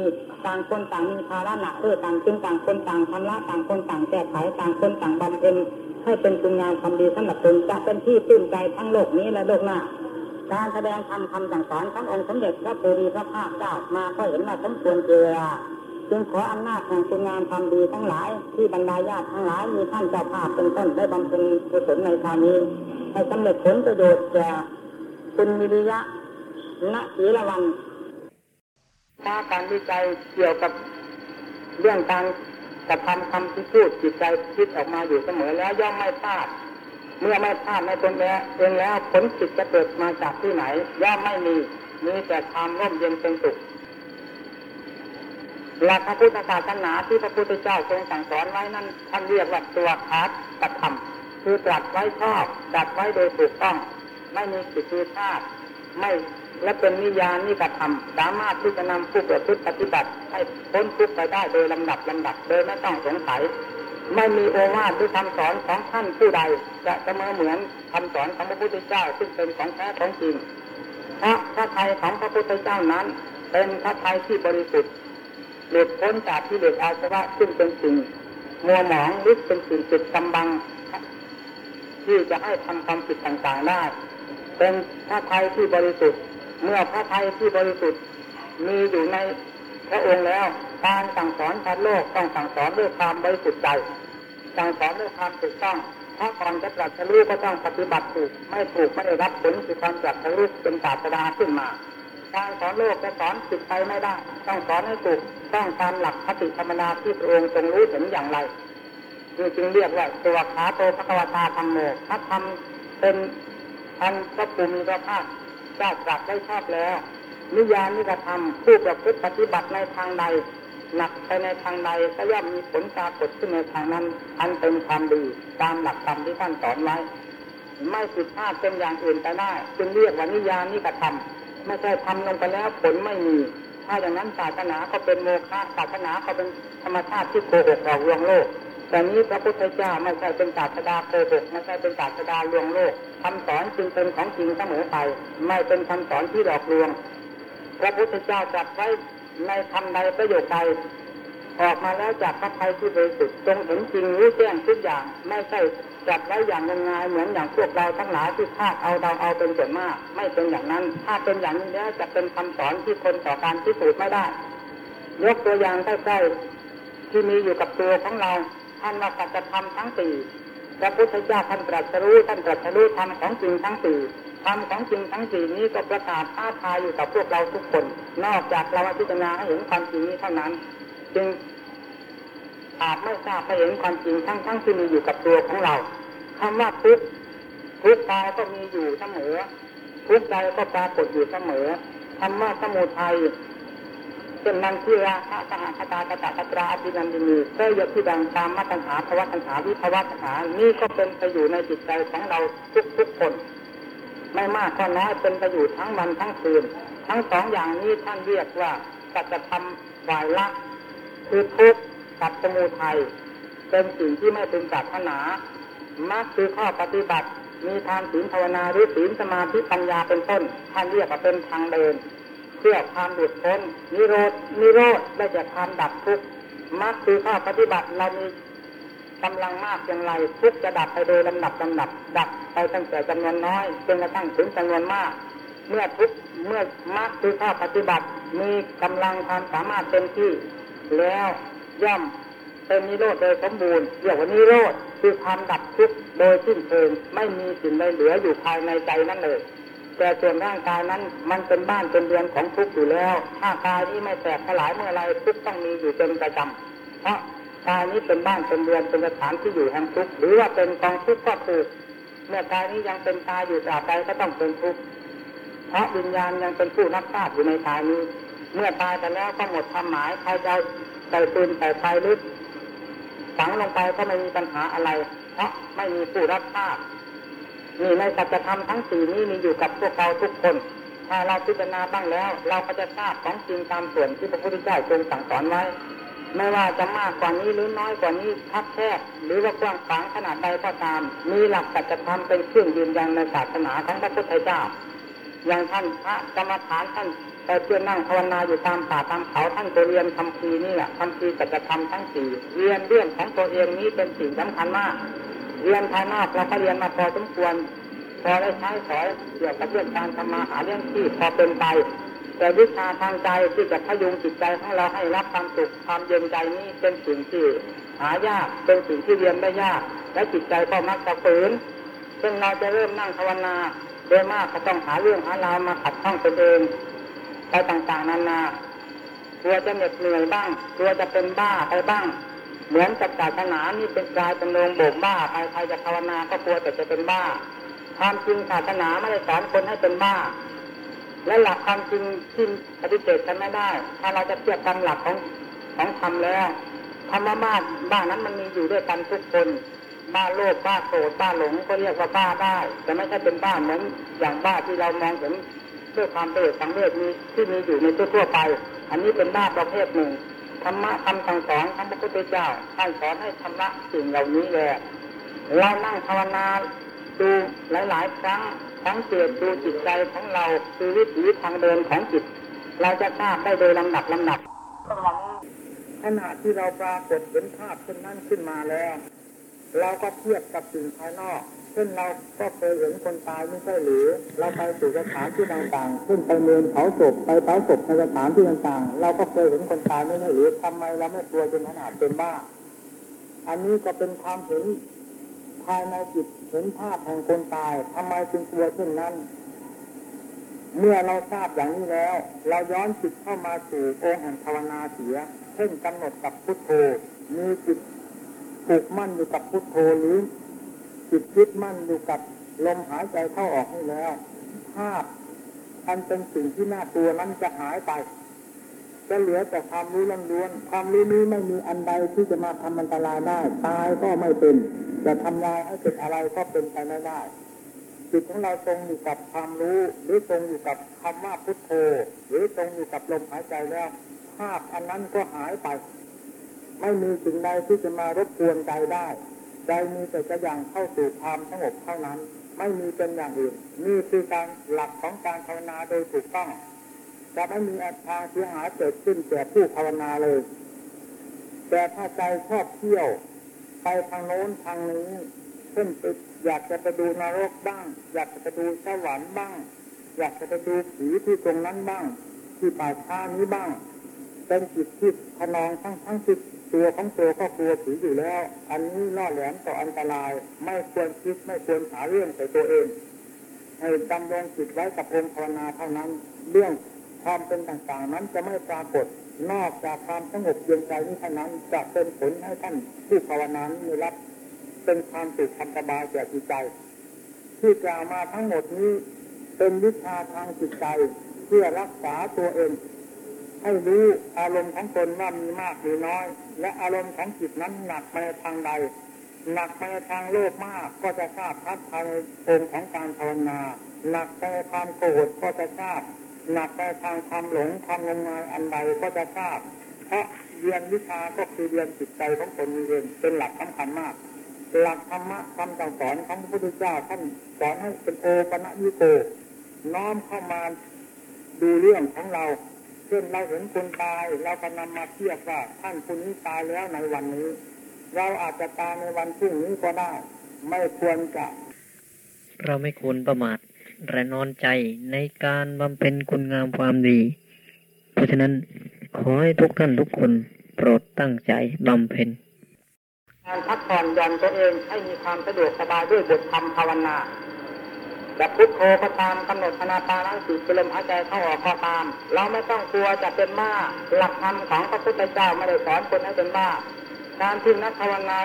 ต่างคนต่างมีภาระหนักเพื่อต่างจึงต่างคนต่างทำละต่างคนต่างแก้ไขต่างคนต่างบำเพ็ญให้เป็นคุณงามความดีสำหรับตนจะเป็นที่ปลื้มใจทั้งโลกนี้และโลกหน้า การแสดงธรรมคำสั่งสอนขององค์สมเด็จพระโพธิพระภาคเจ้ามาก็เห็นว่าสมควรเจริญจึงขออำนาจแห่งคุณงามความดีทั้งหลาย ที่บรรดาญาติทั้งหลายมีท่านเจ้าภาพเป็นต้นได้บำเพ็ญกุศลในทางนี้ให้สำเร็จผลประโยชน์แก่คุณมิริยะณศีละวันถ้าการวิจัยเกี่ยวกับเรื่องการกระทำคำที่พูดจิตใจคิดออกมาอยู่เสมอแล้วย่อมไม่พลาด เมื่อไม่พลาดในตนแล้วเองแล้วผลจิตจะเกิดมาจากที่ไหนย่อมไม่มีมีแต่ความร่มเย็นเป็นสุขหลักพระพุทธศาสนาที่พระพุทธเจ้าทรงสั่งสอนไว้นั้นท่านเรียกว่าตัวคัดกระทำคือตรัสไว้ชอบตรัสไว้โดยถูกต้อง ไม่มีสิทธิชาติไม่และเป็นนิยานิกระทำสามารถที่จะนำผู้ประพฤติปฏิบัติให้พ้นทุกข์ไปได้โดยลำดับลำดับโดยไม่ต้องสงสัย ไม่มีโอวาทหรือคำสอนของท่านผู้ใด จะเสมอเหมือนคำสอนของพระพุทธเจ้าซึ่งเป็นของแท้ของจริงเพราะพระไทยของพระพุทธเจ้านั้น เป็นพระไทยที่บริสุทธิ์หลุดพ้นจากที่เดืออาสวะซึ่งเป็นสิ่งมัวหมองหรือเป็นสิ่งจิตกำบัง ที่จะให้ทำความผิดต่างๆได้เป็นพระไทยที่บริสุทธิ์ เมื่อพระไทยที่บริสุทธิ์มีอยู่ในพระองค์แล้ว การสั่งสอนชาวโลกต้องสั่งสอนด้วยความบริสุทธิ์ใจสั่งสอนด้วยความถูกต้องถ้าก่อนจะตรัสรู้ก็ต้องปฏิบัติถูกไม่ถูกไม่ได้รับผลคือความตรัสรู้เป็นศาสดาขึ้นมาการสอนโลกจะสอนจิตไปไม่ได้ ต้องสอนให้ถูกต้องตามหลักคติธรรมนาที่พระองค์ทรงรู้เห็นอย่างไรจึงเรียกว่าตัวขาโตพระกวตาธรรมโมพระธรรมเป็นอันพระภูมิพระภาคเจ้าตรัสได้ชอบแล้วนิยานิกระทำผู้ประพฤติปฏิบัติในทางใด หนักไปในทางใดก็ย่อมมีผลปรากฏขึ้นในทางนั้น อันเป็นความดีตามหลักธรรมที่ท่านสอนไว้ ไม่ผิดพลาดเป็นอย่างอื่นไปได้จึงเรียกว่านิยานิกระทำไม่ใช่ทำลงไปแล้วผลไม่มี ถ้าอย่างนั้นศาสนาก็เป็นโมฆะศาสนาก็เป็นธรรมชาติที่โกหกหลอกลวงโลกแต่นี้พระพุทธเจ้าไม่ใช่เป็นศาสดาโกหกไม่ใช่เป็นศาสดาลวงโลกคำสอนจึงเป็นของจริงเสมอไป ไม่เป็นคำสอนที่หลอกลวง พระพุทธเจ้าจัดไว้ ในคำใดประโยคใดออกมาแล้วจากพระทัยที่บริสุทธิ์ทรงเห็นจริงรู้แจ้งทุกอย่างไม่ใช่จัดไว้อย่างงมงายเหมือนอย่างพวกเราทั้งหลายที่คาดเอาเดาเอาเป็นส่วนมาก ไม่เป็นอย่างนั้น ถ้าเป็นอย่างนี้แล้วจะเป็นคำสอนที่คนต่อการพิสูจน์ไม่ได้ ยกตัวอย่างใกล้ๆที่มีอยู่กับตัวของเราท่านว่าสัจธรรมทั้งสี่พระพุทธเจ้าท่านตรัสรู้ท่านตรัสรู้ธรรมของจริงทั้งสี่ ธรรมของจริงทั้งสี่นี้ก็ประกาศท้าทายอยู่กับพวกเราทุกคน นอกจากเราพิจารณาให้เห็นความจริงนี้เท่านั้น จึงอาจไม่ทราบไม่เห็นความจริงทั้งทั้งที่มีอยู่กับตัวของเราคำว่าทุกทุกกายก็มีอยู่เสมอทุกใจก็ปรากฏอยู่เสมอคำว่าสมุทัยเป็นนันทิราคะสหคตากตะกตราอภินันดินีเพื่อยกที่ดังตามมัตัญหาภวะตัญหาวิภวะตัญหานี่ก็เป็นไปอยู่ในจิตใจของเราทุกทุกคน ไม่มากก็น้อยเป็นไปอยู่ทั้งวันทั้งคืน ทั้งสองอย่างนี้ท่านเรียกว่าสัจธรรมฝ่ายละคือทุกข์กับสมุทัยเป็นสิ่งที่ไม่เป็นศาสนามักคือข้อปฏิบัติ มีทานศีลภาวนาหรือศีลสมาธิปัญญาเป็นต้น ท่านเรียกว่าเป็นทางเดิน เพื่อความหลุดพ้นนิโรธนิโรธได้จากความดับทุกข์มักคือข้อปฏิบัติเรามี กำลังมากอย่างไรทุกจะดับไปโดยลำดับลำดับ ดับไปตั้งแต่จำนวนน้อยจนกระทั่งถึงจำนวนมาก เมื่อทุกเมื่อมักคือข้อปฏิบัติ มีกำลังความสามารถเต็มที่ แล้วย่อมเป็นนิโรธโดยสมบูรณ์เรียกว่านิโรธคือความดับทุกโดยสิ้นเชิงไม่มีสิ่งใดเหลืออยู่ภายในใจนั่นเลยแต่ส่วนร่างกายนั้นมันเป็นบ้านเป็นเรือนของทุกข์อยู่แล้ว ถ้ากายนี้ไม่แตกสลายเมื่อไรทุกข์ต้องมีอยู่เป็นประจำเพราะ กายนี้เป็นบ้านเป็นเรือนเป็นสถานที่อยู่แห่งทุกข์หรือว่าเป็นกองทุกข์ก็คือเมื่อกายนี้ยังเป็นตายอยู่ตราบใดก็ต้องเป็นทุกข์เพราะวิญญาณยังเป็นผู้รับทราบอยู่ในกายนี้ เมื่อตายไปแล้วก็หมดความหมายใครจะใส่ปืนใส่ไฟลึกฝังลงไปก็ไม่มีปัญหาอะไร เพราะไม่มีผู้รับทราบนี่ในสัจธรรมทั้งสี่นี้มีอยู่กับพวกเราทุกคน ถ้าเราพิจารณาบ้างแล้ว เราก็จะทราบของจริงตามส่วนที่พระพุทธเจ้าทรงสั่งสอนไว้ ไม่ว่าจะมากกว่านี้หรือน้อยกว่านี้ทับแคบหรือว่ากว้างขวางขนาดใดก็ตาม มีหลักสัจธรรมเป็นเครื่องยืนยันในศาสนาของพระพุทธเจ้า อย่างท่านพระกรรมฐานท่านแต่เพื่อนั่งภาวนาอยู่ตามป่าตามเขาท่านก็เรียนคำพีนี่แหละคำพีสัจธรรมทั้งสี่เรียนเรื่องของตัวเองนี้เป็นสิ่งสำคัญมาก เรียนภายนอกเราก็เรียนมาพอสมควรพอได้ใช้สอยเกี่ยวกับเรื่องการทำมาหาเรื่องที่พอเป็นไป แต่วิชาทางใจที่จะพยุงจิตใจของเราให้รับความสุขความเย็นใจนี้เป็นสิ่งที่หายากเป็นสิ่งที่เรียนได้ยาก และจิตใจก็มักจะฝืนซึ่งเราจะเริ่มนั่งภาวนาโดยมากก็ต้องหาเรื่องหาราวมาขัดข้องตนเองไปต่างๆนานากลัวจะเหน็ดเหนื่อยบ้างกลัวจะเป็นบ้าไปบ้าง เหมือนกับศาสนานี่เป็นกลายเป็นโรงโบกบ้าไปใครจะภาวนาก็กลัวแต่จะเป็นบ้า ความจริงศาสนาไม่ได้สอนคนให้เป็นบ้า และหลักความจริงที่ปฏิเสธกันไม่ได้ ถ้าเราจะเทียบกันหลักของของธรรมแล้วธรรมะบ้าบ้านั้นมันมีอยู่ด้วยกันทุกคน บ้าโลภบ้าโกรธบ้าหลงก็เรียกว่าบ้าได้ แต่ไม่ใช่เป็นบ้าเหมือนอย่างบ้าที่เรามองเห็นด้วยความเปรตสังเวชมีที่มีอยู่ในทั่วไป อันนี้เป็นบ้าประเภทหนึ่งธรรมะคำสั่งสอนของพระพุทธเจ้าท่านสอนให้ชำรมะสิ่งเหล่านี้แหละเรานั่งภาวนาดูหลาย ๆ ครั้งสังเกตดูจิตใจของเราคือวิถีทางเดินของจิต เราจะทราบได้โดยลำดับลำดับขณะที่เราปรากฏเห็นภาพเช่นนั้นขึ้นมาแล้ว เราก็เทียบกับสิ่งภายนอกเช่นเราก็เคยเห็นคนตายไม่ใช่หรือ เราไปสู่สถานที่ต่างๆขึ้นไปเมนเผาศพไปเผาศพในสถานที่ต่างๆ เราก็เคยเห็นคนตายไม่ใช่หรือทำไมเราไม่กลัวจนขนาดเป็นบ้า อันนี้ก็เป็นความเห็นภายในจิต เห็นภาพแห่งคนตายทำไมจึงกลัวเช่นนั้น เมื่อเราทราบอย่างนี้แล้ว เราย้อนจิตเข้ามาสู่องค์แห่งภาวนาเสียเช่นกำหนดกับพุทโธมีจิตผูกมั่นอยู่กับพุทโธหรือจิตยึดมั่นอยู่กับลมหายใจเข้าออกนี่แล้ว ภาพอันเป็นสิ่งที่น่ากลัวนั้นจะหายไป จะเหลือแต่ความรู้ล้วนๆความรู้นี้ไม่มีอันใดที่จะมาทำอันตรายได้ ตายก็ไม่เป็น จะทำลายให้เกิดอะไรก็เป็นไปไม่ได้จิตของเราตรงอยู่กับความรู้ หรือตรงอยู่กับคำว่าพุทโธ หรือตรงอยู่กับลมหายใจแล้วภาพอันนั้นก็หายไป ไม่มีสิ่งใดที่จะมารบกวนใจได้ ใจมีแต่จะอย่างเข้าสู่ความสงบเท่านั้น ไม่มีเป็นอย่างอื่นนี่คือการหลักของการภาวนาโดยถูกต้อง จะไม่มีอาทางเสียหายเกิดขึ้นแก่ผู้ภาวนาเลย แต่ถ้าใจชอบเที่ยว ไปทางโน้นทางนี้เช่นไปอยากจะไปดูนรกบ้าง อยากจะไปดูสวรรค์บ้าง อยากจะไปดูผีที่ตรงนั้นบ้าง ที่ป่าช้านี้บ้าง เป็นจิตที่ขนองทั้งทั้งจิตตัวของตัวก็กลัวผีอยู่แล้ว อันนี้ล่อแหลมต่ออันตราย ไม่ควรคิดไม่ควรหาเรื่องใส่ตัวเองให้ดำรงจิตไว้กับองค์ภาวนาเท่านั้น เรื่อง ความเป็นต่างๆนั้นจะไม่ปรากฏนอกจากความสงบเย็นใจนี้เท่านั้นจะเป็นผลให้ท่านผู้ภาวนานี้รับ เป็นความสุขความสบายแก่จิตใจ ที่กล่าวมาทั้งหมดนี้เป็นวิชาทางจิตใจเพื่อรักษาตัวเอง ให้รู้อารมณ์ของตนว่ามีมากหรือน้อย และอารมณ์ของจิตนั้นหนักไปทางใด หนักไปทางโลภมากก็จะทราบทัดทางองค์ของการภาวนา หนักไปความโกรธก็จะทราบ หนักไปทางความหลงความงมงายอันใดก็จะทราบ เพราะเรียนวิชาก็คือเรียนจิตใจของตนเองเป็นหลักสำคัญมาก หลักธรรมะคำสั่งสอนของพระพุทธเจ้าท่านสอนให้เป็นโอปะยิโก น้อมเข้ามาดูเรื่องของเราเช่นเราเห็นคนตายเราก็นำมาเทียบว่าท่านคนนี้ตายแล้วในวันนี้ เราอาจจะตายในวันพรุ่งนี้ก็ได้ ไม่ควรจะ เราไม่ควรประมาท และนอนใจในการบำเพ็ญคุณงามความดี เพราะฉะนั้นขอให้ทุกท่านทุกคนโปรดตั้งใจบำเพ็ญการพักผ่อนหย่อนตัวเองให้มีความสะดวกสบายด้วยบทธรรมภาวนาจะพุทโธก็ตามกำหนดพนาปานัสีเป็นลมหายใจเข้าออกก็ตาม เราไม่ต้องกลัวจะเป็นบ้าหลักธรรมของพระพุทธเจ้าไม่ได้สอนคนให้เป็นบ้าการที่นักภาวนา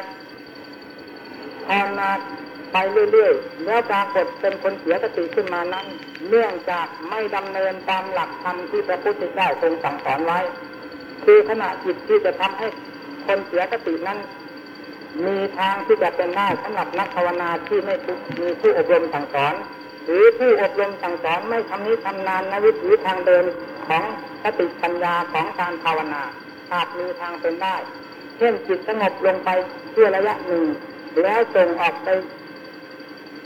ภาวนา ไปเรื่อยๆแล้วปรากฏเป็นคนเสียสติขึ้นมานั้น เนื่องจากไม่ดำเนินตามหลักธรรมที่พระพุทธเจ้าทรงสั่งสอนไว้ คือขณะจิตที่จะทำให้คนเสียสตินั้น มีทางที่จะเป็นได้สำหรับนักภาวนาที่ไม่มีผู้อบรมสั่งสอน หรือผู้อบรมสั่งสอนไม่ทำนี้ทำนานในวิถีทางเดินของสติปัญญาของการภาวนาอาจมีทางเป็นได้ เช่นจิตสงบลงไปเพื่อระยะหนึ่งแล้วส่งออกไป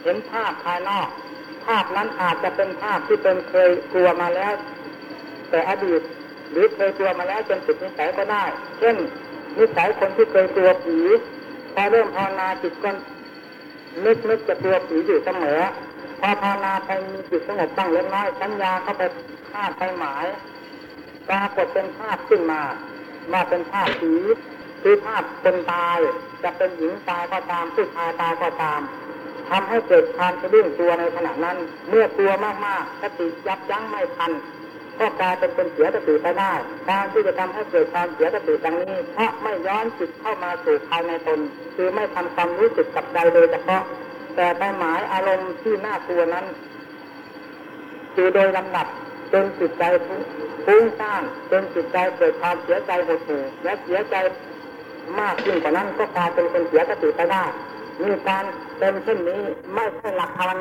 ห็นภาพภายนอก ภาพนั้นอาจจะเป็นภาพที่เป็นเคยกลัวมาแล้ว แต่อดีตหรือเคยกลัวมาแล้วจนติดนิสัยก็ได้ เช่นนิสัยคนที่เคยกลัวผีพอเริ่มภาวนาจิตก็นึกนึกจะกลัวผีอยู่เสมอพอภาวนาไปมีจิตสงบตั้งเล็กน้อยสัญญาเข้าไปคาดไปหมายปรากฏเป็นภาพขึ้นมาว่าเป็นภาพผีคือภาพคนตาย จะเป็นหญิงตายก็ตามผู้ชายตายก็ตาม ทำให้เกิดความสะดุ้งตัวในขณะนั้น เมื่อตัวมากๆสติยับยั้งไม่ทันก็กลายเป็นคนเสียสติไปได้การที่จะทำให้เกิดความเสียสติดังนี้เพราะไม่ย้อนจิตเข้ามาสู่ภายในตน คือไม่ทำความรู้สึกกับใจโดยเฉพาะ แต่ไปหมายอารมณ์ที่น่ากลัวนั้น คือโดยลำดับจนจิตใจฟุ้งซ่านจนจิตใจเกิดความเสียใจหดหู่และเสียใจมากขึ้นกว่านั้นก็กลายเป็นคนเสียสติไปได้มีการ เป็นเช่นนี้ไม่ใช่หลักภาวนา